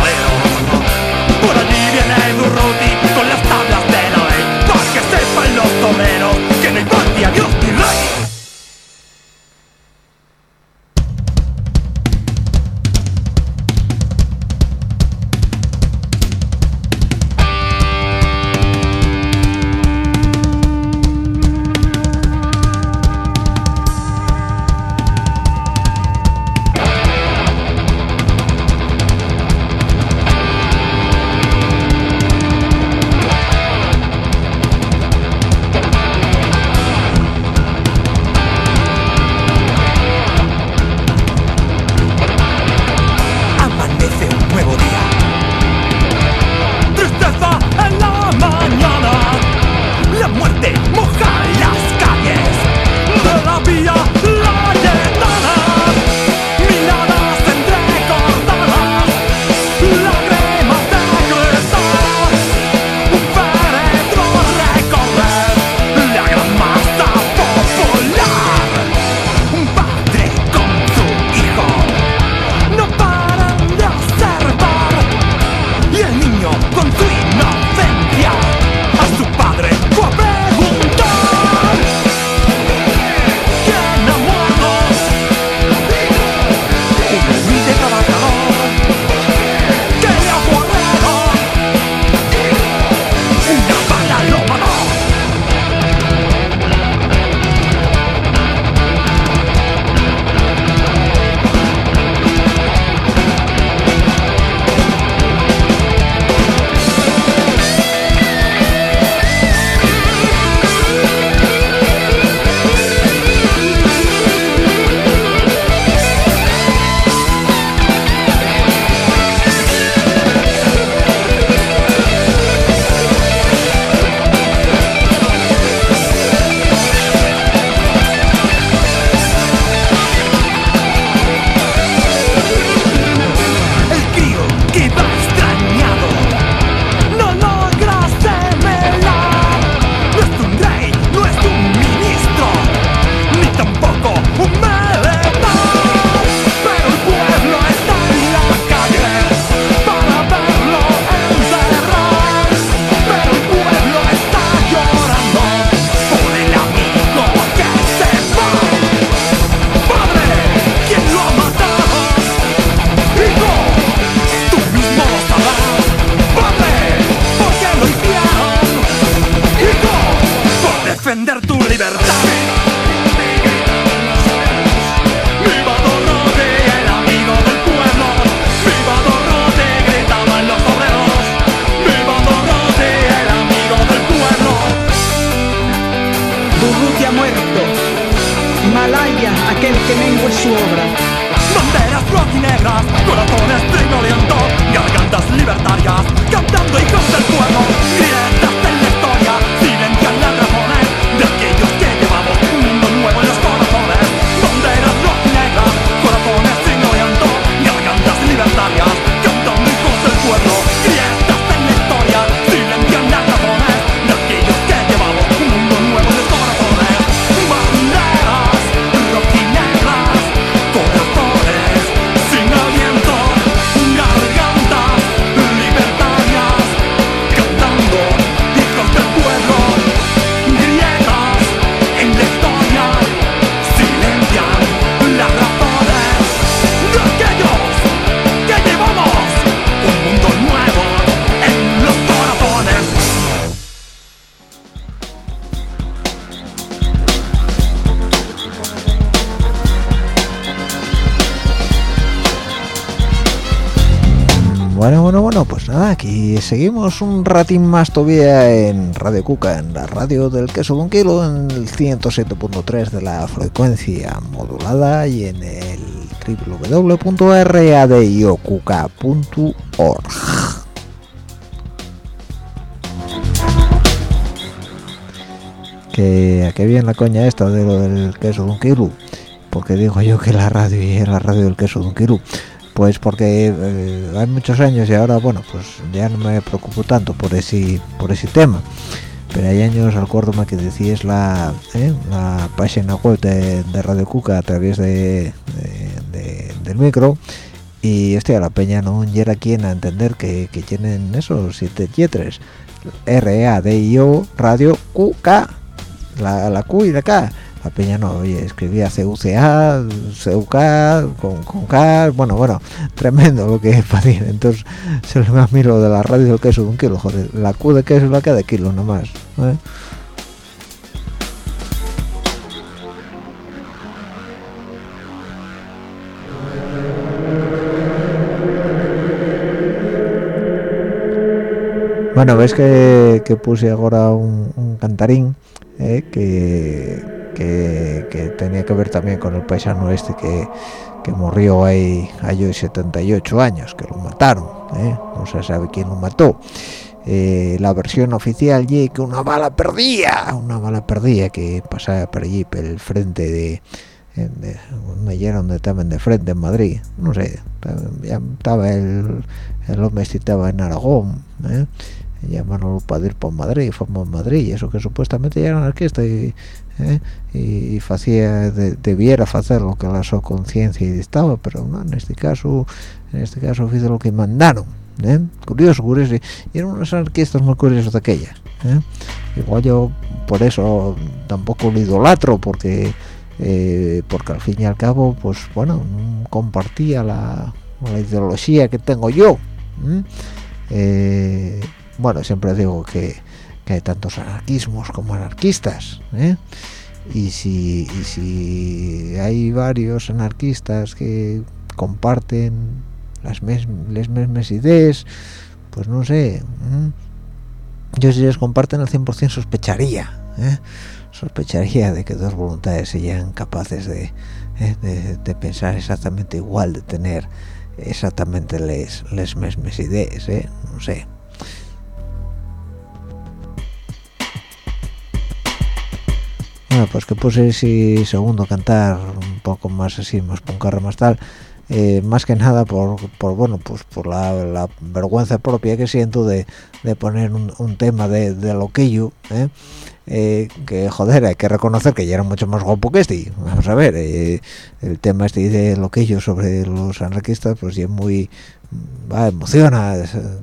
Bueno, pues nada, aquí seguimos un ratín más todavía en Radio Cuca, en la radio del queso de un kilo, en el 107.3 de la frecuencia modulada y en el www.radiocuca.org. Que a qué bien la coña esta de lo del queso de un kilo, porque digo yo que la radio y la radio del queso de un kilo pues porque eh, hay muchos años y ahora bueno pues ya no me preocupo tanto por ese por ese tema. Pero hay años acuérdome que decías la ¿eh? la página web de, Radio Cuca a través de, del micro. Y este a la peña no llega quien a entender que, tienen esos siete letras R A D I O Radio Cuca. La, la Q y la K la peña no oye escribía CUCA CUK con, con K bueno bueno tremendo lo que decir entonces se le más miro de la radio del queso de un kilo joder la Q de queso la K de kilo nomás ¿eh? Bueno, ves que, que puse ahora un, un cantarín eh, que, que, tenía que ver también con el paisano este que, que murió ahí hay 78 años, que lo mataron, ¿eh? no se sabe quién lo mató. Eh, la versión oficial y que una bala perdía, una bala perdía que pasaba por allí, por el frente de, de donde estaban de frente en Madrid, no sé, estaba el, el hombre estaba en Aragón, ¿eh? llamarlo para ir por Madrid, formó Madrid, y eso que supuestamente ya era anarquista y ¿eh? y, hacía debiera hacer lo que la su conciencia dictaba pero no en este caso en este caso hizo lo que mandaron ¿eh? curioso curioso y eran unos anarquistas muy curiosos de aquella ¿eh? igual yo por eso tampoco lo idolatro porque porque al fin y al cabo pues bueno compartía la, ideología que tengo yo bueno siempre digo que que hay tantos anarquismos como anarquistas ¿eh? y, si, si hay varios anarquistas que comparten las, mismas ideas pues no sé yo si les comparten al 100% sospecharía ¿eh? sospecharía de que dos voluntades sean capaces ¿eh? de, de, pensar exactamente igual de tener exactamente las mismas ideas no sé pues que puse si segundo cantar un poco más así más puncarra más tal eh, más que nada por, por bueno pues por la, vergüenza propia que siento de, de poner un, tema de, de loquillo ¿eh? Eh, que joder hay que reconocer que ya era mucho más guapo que este. Vamos a ver el tema este de loquillo sobre los anarquistas pues ya muy va, emociona,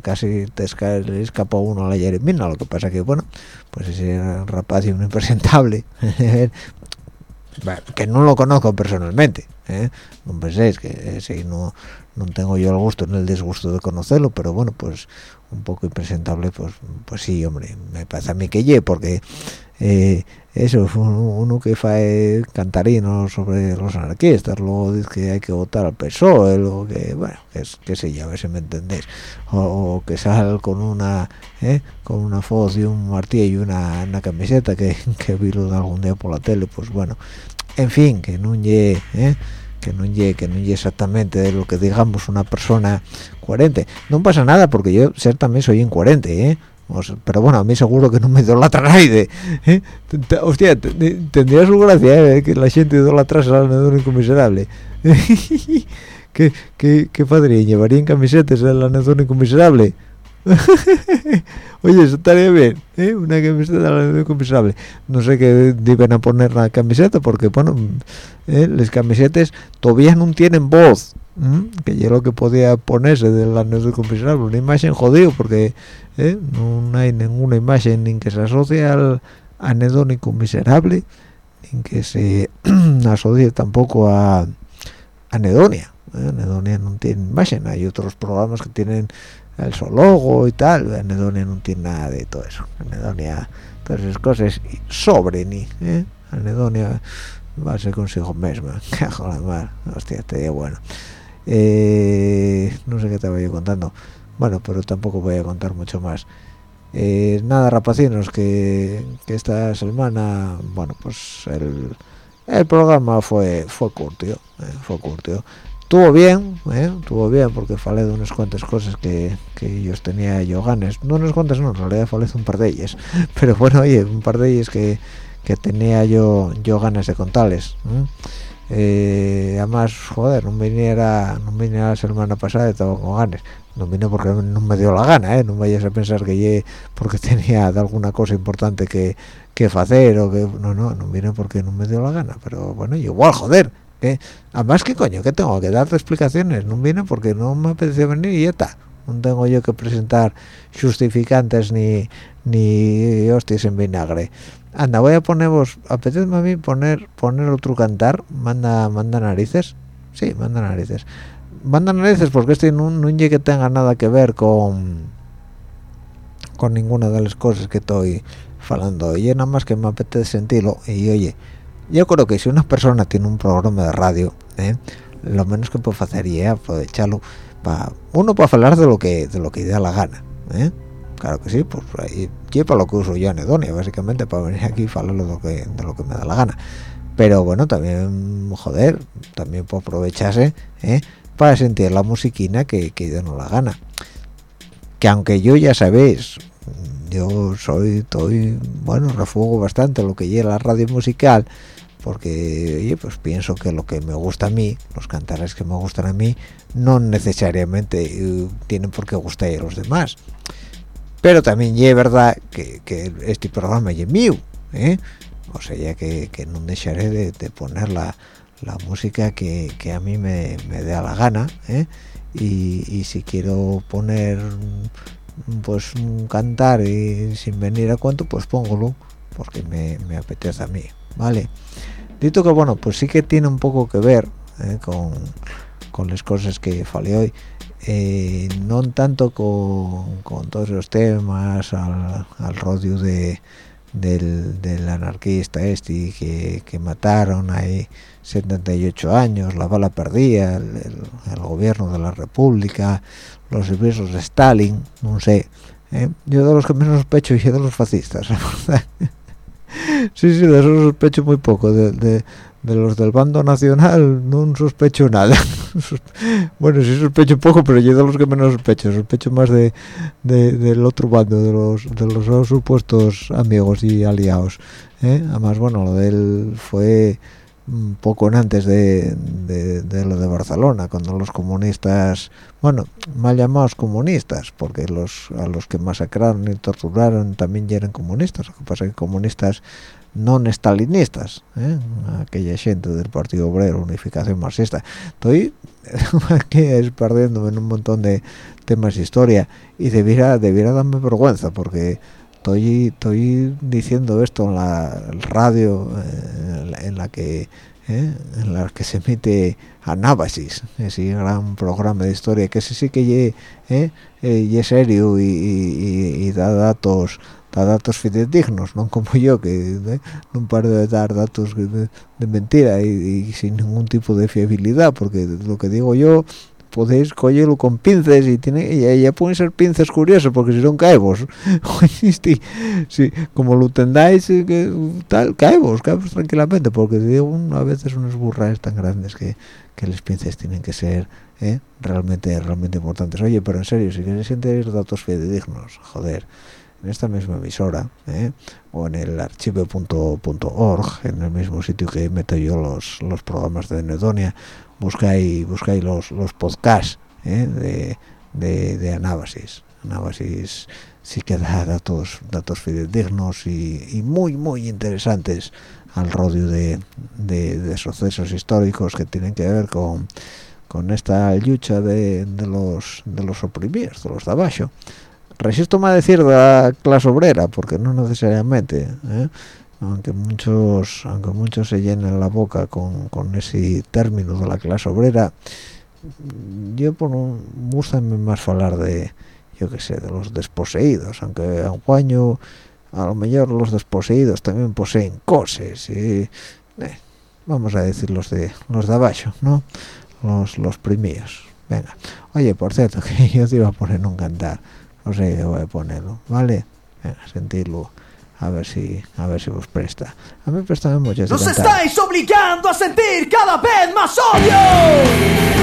casi te escapa uno a la Jeremina, lo que pasa que, bueno, pues ese rapaz y un impresentable, que no lo conozco personalmente, ¿eh? no penséis que eh, si no, no tengo yo el gusto ni el disgusto de conocerlo, pero bueno, pues un poco impresentable, pues pues sí, hombre, me pasa a mí que ye, porque eh, eso es uno que fae cantarino sobre los anarquistas luego dice que hay que votar al PSOE luego que bueno es que sé yo a ver si me entendéis o, que sale con una ¿eh? con una voz y un martillo y una, camiseta que, que vi algún día por la tele pues bueno en fin que no llegue ¿eh? Que no llegue que no llegue exactamente de lo que digamos una persona coherente no pasa nada porque yo ser también soy incoherente ¿eh? pero bueno, a mí seguro que no me idolatra nadie. ¿eh? Hostia, tendría su gracia ¿eh? que la gente idolatra al anedónico miserable. ¿Qué, qué, qué padre, llevarían camisetas al anedónico miserable. Oye, eso estaría bien, ¿eh? una camiseta miserable. No sé qué deben a poner la camiseta porque, bueno, ¿eh? las camisetas todavía no tienen voz. que yo lo que podía ponerse del anedónico miserable, una imagen jodido porque ¿eh? no hay ninguna imagen ni que se asocie al anedónico miserable ni que se asocie tampoco a anedonia ¿eh? anedonia no tiene imagen hay otros programas que tienen el logo y tal anedonia no tiene nada de todo eso. Anedonia todas esas cosas sobre ni ¿eh? anedonia va a ser consigo misma hostia te bueno. No sé qué estaba yo contando. Bueno pero tampoco voy a contar mucho más. Eh, nada rapacinos que, esta semana bueno pues el, el programa fue fue curtio eh, fue curtio estuvo bien eh, bien porque falé de unas cuantas cosas que, que yo tenía yo ganas no unas cuantas no en realidad falé de un par de ellas. Pero bueno oye un par de ellas que, que tenía yo yo ganas de contarles eh, además joder no viniera no viniera la semana pasada estaba con ganas no vino porque no me dio la gana, ¿eh? no vayas a pensar que llegué porque tenía alguna cosa importante que, que hacer o que no, no, no vino porque no me dio la gana, pero bueno, igual, joder, ¿eh? además que coño, que tengo que darte explicaciones, no vino porque no me apetecía venir y ya está, no tengo yo que presentar justificantes ni ni hostias en vinagre. Anda, voy a poneros, apetece a mí poner poner otro cantar, manda manda narices, sí, manda narices. Mandan narices porque este no, no que tenga nada que ver con con ninguna de las cosas que estoy hablando y nada más que me apetece sentirlo. Y oye yo creo que si una persona tiene un programa de radio ¿eh? lo menos que puedo hacer es aprovecharlo para uno para hablar de lo que de lo que da la gana ¿eh? claro que sí pues ahí para lo que uso yo anedonia básicamente para venir aquí y hablar de lo que de lo que me da la gana pero bueno también joder también puedo aprovecharse ¿eh? para sentir la musiquina que, que yo no la gana que aunque yo ya sabéis yo soy estoy bueno refugo bastante lo que llega la radio musical porque oye, pues pienso que lo que me gusta a mí los cantares que me gustan a mí no necesariamente eh, tienen por qué gustar a los demás pero también es verdad que, este programa es mío ¿eh? o sea que, no dejaré de, de ponerla la música que, a mí me, me dé la gana ¿eh? y, si quiero poner pues un cantar y sin venir a cuento pues póngolo porque me, apetece a mí vale dito que bueno pues sí que tiene un poco que ver ¿eh? con, las cosas que falé hoy eh, no tanto con, todos los temas al, al rodio de del, anarquista este que, que mataron ahí 78 años, la bala perdida, el, gobierno de la república, los servicios de Stalin, no sé. ¿eh? Yo de los que menos sospecho y de los fascistas, sí, sí, de eso sospecho muy poco, de, los del bando nacional no sospecho nada. bueno, sí sospecho poco, pero yo de los que menos sospecho, sospecho más de, del otro bando, de los de los supuestos amigos y aliados. ¿eh? Además, bueno, lo de él fue un poco antes de, lo de Barcelona, cuando los comunistas, bueno, mal llamados comunistas, porque los a los que masacraron y torturaron también eran comunistas, lo que pasa es que comunistas no estalinistas, ¿eh? aquella gente del Partido Obrero, Unificación Marxista. Estoy aquí perdiéndome en un montón de temas de historia y debiera, debiera darme vergüenza porque estoy estoy diciendo esto en la radio eh, en la que eh, en la que se emite Anábasis ese gran programa de historia que ese sí que ye, eh, es serio y, da datos da datos fidedignos no como yo que no paro de dar datos de, mentira y, y, sin ningún tipo de fiabilidad porque lo que digo yo podéis cogerlo con pinzas y tiene y ya pueden ser pinzas curiosas porque si son caemos sí, como lo tendáis eh, tal caemos caemos tranquilamente porque digo a veces unas burras tan grandes que, que las pinzas tienen que ser eh, realmente realmente importantes. Oye pero en serio si queréis sentir datos fidedignos joder en esta misma emisora eh, o en el archivo.org en el mismo sitio que meto yo los, los programas de Nedonia buscáis buscáis los, los podcasts ¿eh? de, de, de, anábasis anábasis sí que da datos datos fidedignos y, muy muy interesantes al rodio de, de, sucesos históricos que tienen que ver con con esta lucha de, los de los oprimidos de los de abajo resisto a decir de la clase obrera porque no necesariamente ¿eh? Aunque muchos aunque muchos se llenen la boca con, con ese término de la clase obrera yo por un gusta más hablar de yo qué sé de los desposeídos aunque a un a lo mejor los desposeídos también poseen cosas y eh, vamos a decir los de los de abajo no los los primios venga. Oye por cierto que yo te iba a poner un cantar. No sé voy a ponerlo vale venga sentirlo a ver si a ver si os presta a mí presta mucho
Nos
cantar.
estáis obligando a sentir cada vez más odio.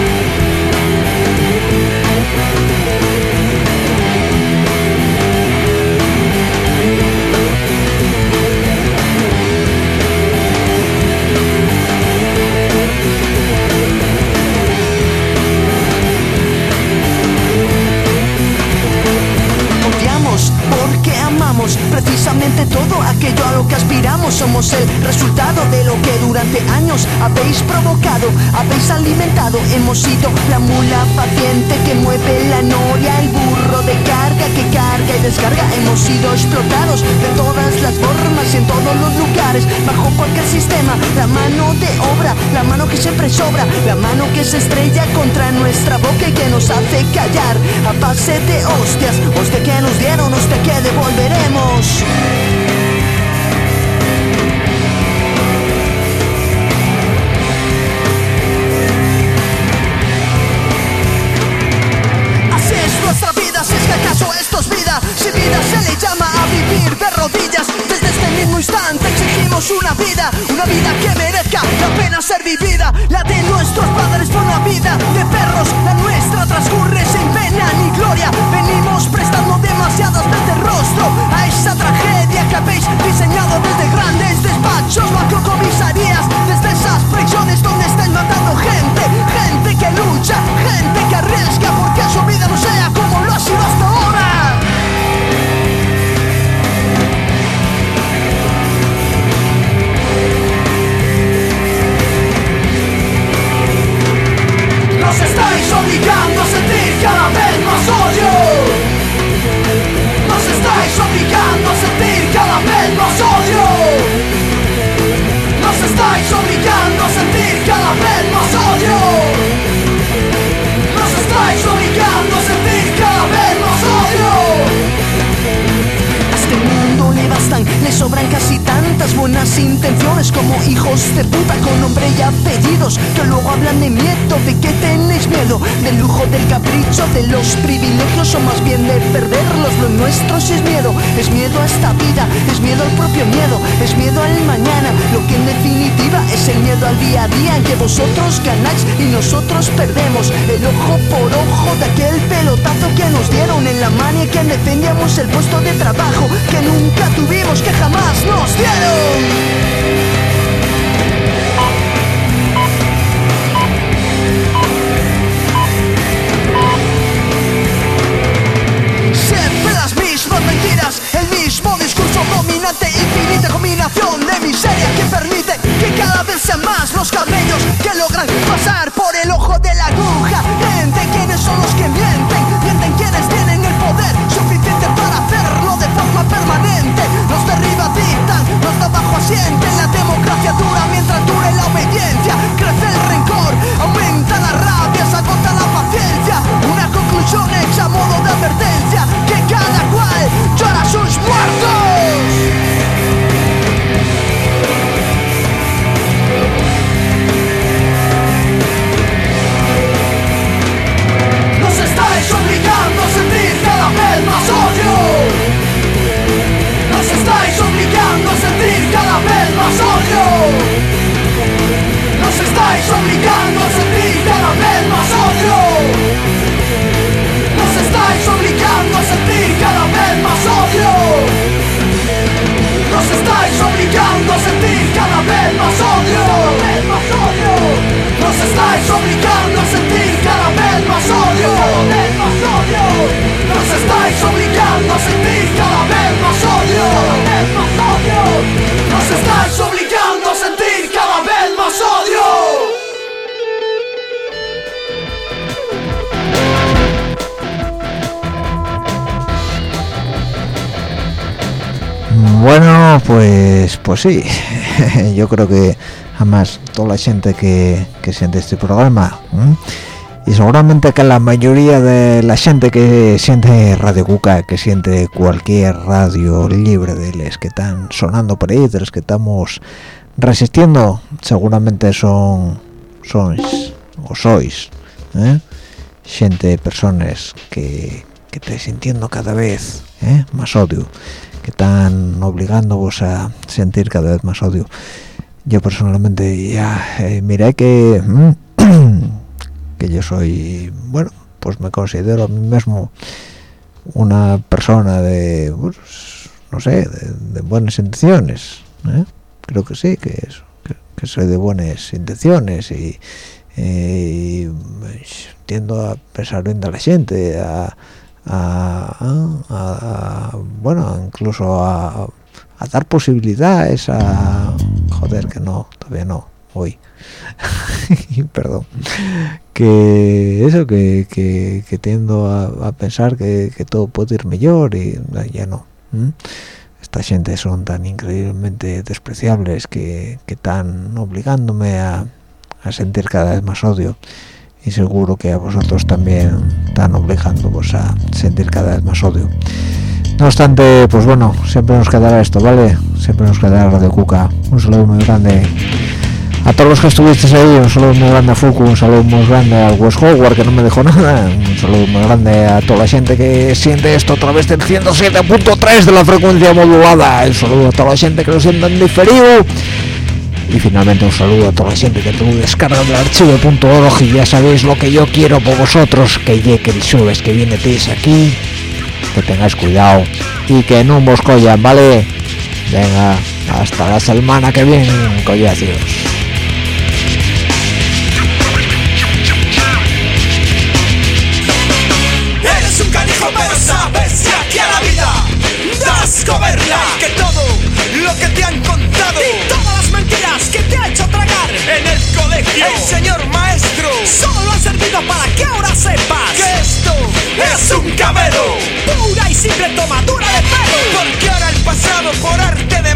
Porque amamos precisamente todo aquello a lo que aspiramos. Somos el resultado de lo que durante años habéis provocado, habéis alimentado. Hemos sido la mula paciente que mueve la noria, el burro de carga que carga y descarga. Hemos sido explotados de todas las formas y en todos los lugares, bajo cualquier sistema. La mano de obra, la mano que siempre sobra, la mano que se estrella contra nuestra boca y que nos hace callar a base de hostias, hostia que nos dieron, hostia que devolveremos. Una vida Una vida que merezca la pena ser vivida. La de nuestros padres fue una vida de perros La nuestra transcurre sin pena ni gloria. Venimos prestando demasiadas veces rostro A esa tragedia que habéis diseñado desde grandes despachos Macrocomisarías Desde perdemos. El ojo por ojo de aquel pelotazo que nos dieron en la mano y que defendíamos el puesto de trabajo que nunca tuvimos, que jamás nos dieron.
Pues sí, yo creo que además toda la gente que, que siente este programa y seguramente que la mayoría de la gente que siente Radio Cuca, que siente cualquier radio libre de los que están sonando por ahí, de los que estamos resistiendo, seguramente son sois o sois ¿eh? gente, personas que, que te sintiendo cada vez ¿eh? más odio, que están obligándoos a sentir cada vez más odio. Yo personalmente ya eh, miré que que yo soy, bueno, pues me considero a mí mismo una persona de, pues, no sé, de, buenas intenciones. ¿eh? Creo que sí, que, es, que, soy de buenas intenciones y, y tiendo a pensar bien de la gente, a, bueno, incluso a, dar posibilidades a... Joder, que no, todavía no, hoy. Perdón. Que eso, que, que, tiendo a, pensar que, todo puede ir mejor y ya no. Esta gente son tan increíblemente despreciables que, que están obligándome a a sentir cada vez más odio y seguro que a vosotros también están obligándoos a sentir cada vez más odio. No obstante pues bueno siempre nos quedará esto vale siempre nos quedará Radio Cuca. Un saludo muy grande a todos los que estuvisteis ahí. Un saludo muy grande a Fuku un saludo muy grande al West Howard que no me dejó nada. Un saludo muy grande a toda la gente que siente esto a través del 107.3 de la frecuencia modulada. Un saludo a toda la gente que lo sienta en diferido y finalmente un saludo a toda gente que tuvo descarga del archivo.org y ya sabéis lo que yo quiero por vosotros que ye que subes que viene aquí que tengáis cuidado y que no os collan vale venga hasta la semana que viene collacios.
Que todo lo que te han
en el colegio.
El señor maestro solo ha servido para que ahora sepas
que esto es un cabelo.
Pura y simple tomadura de pelo.
Porque ahora el pasado por arte de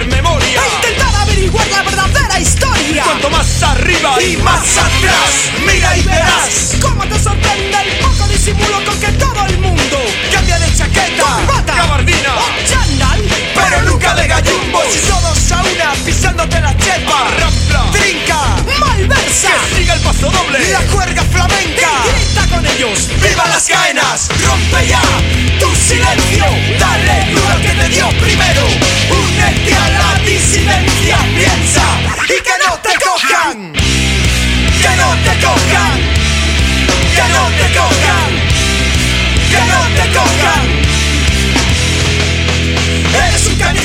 memoria.
E intentar averiguar la verdadera historia.
cuanto más arriba y más atrás,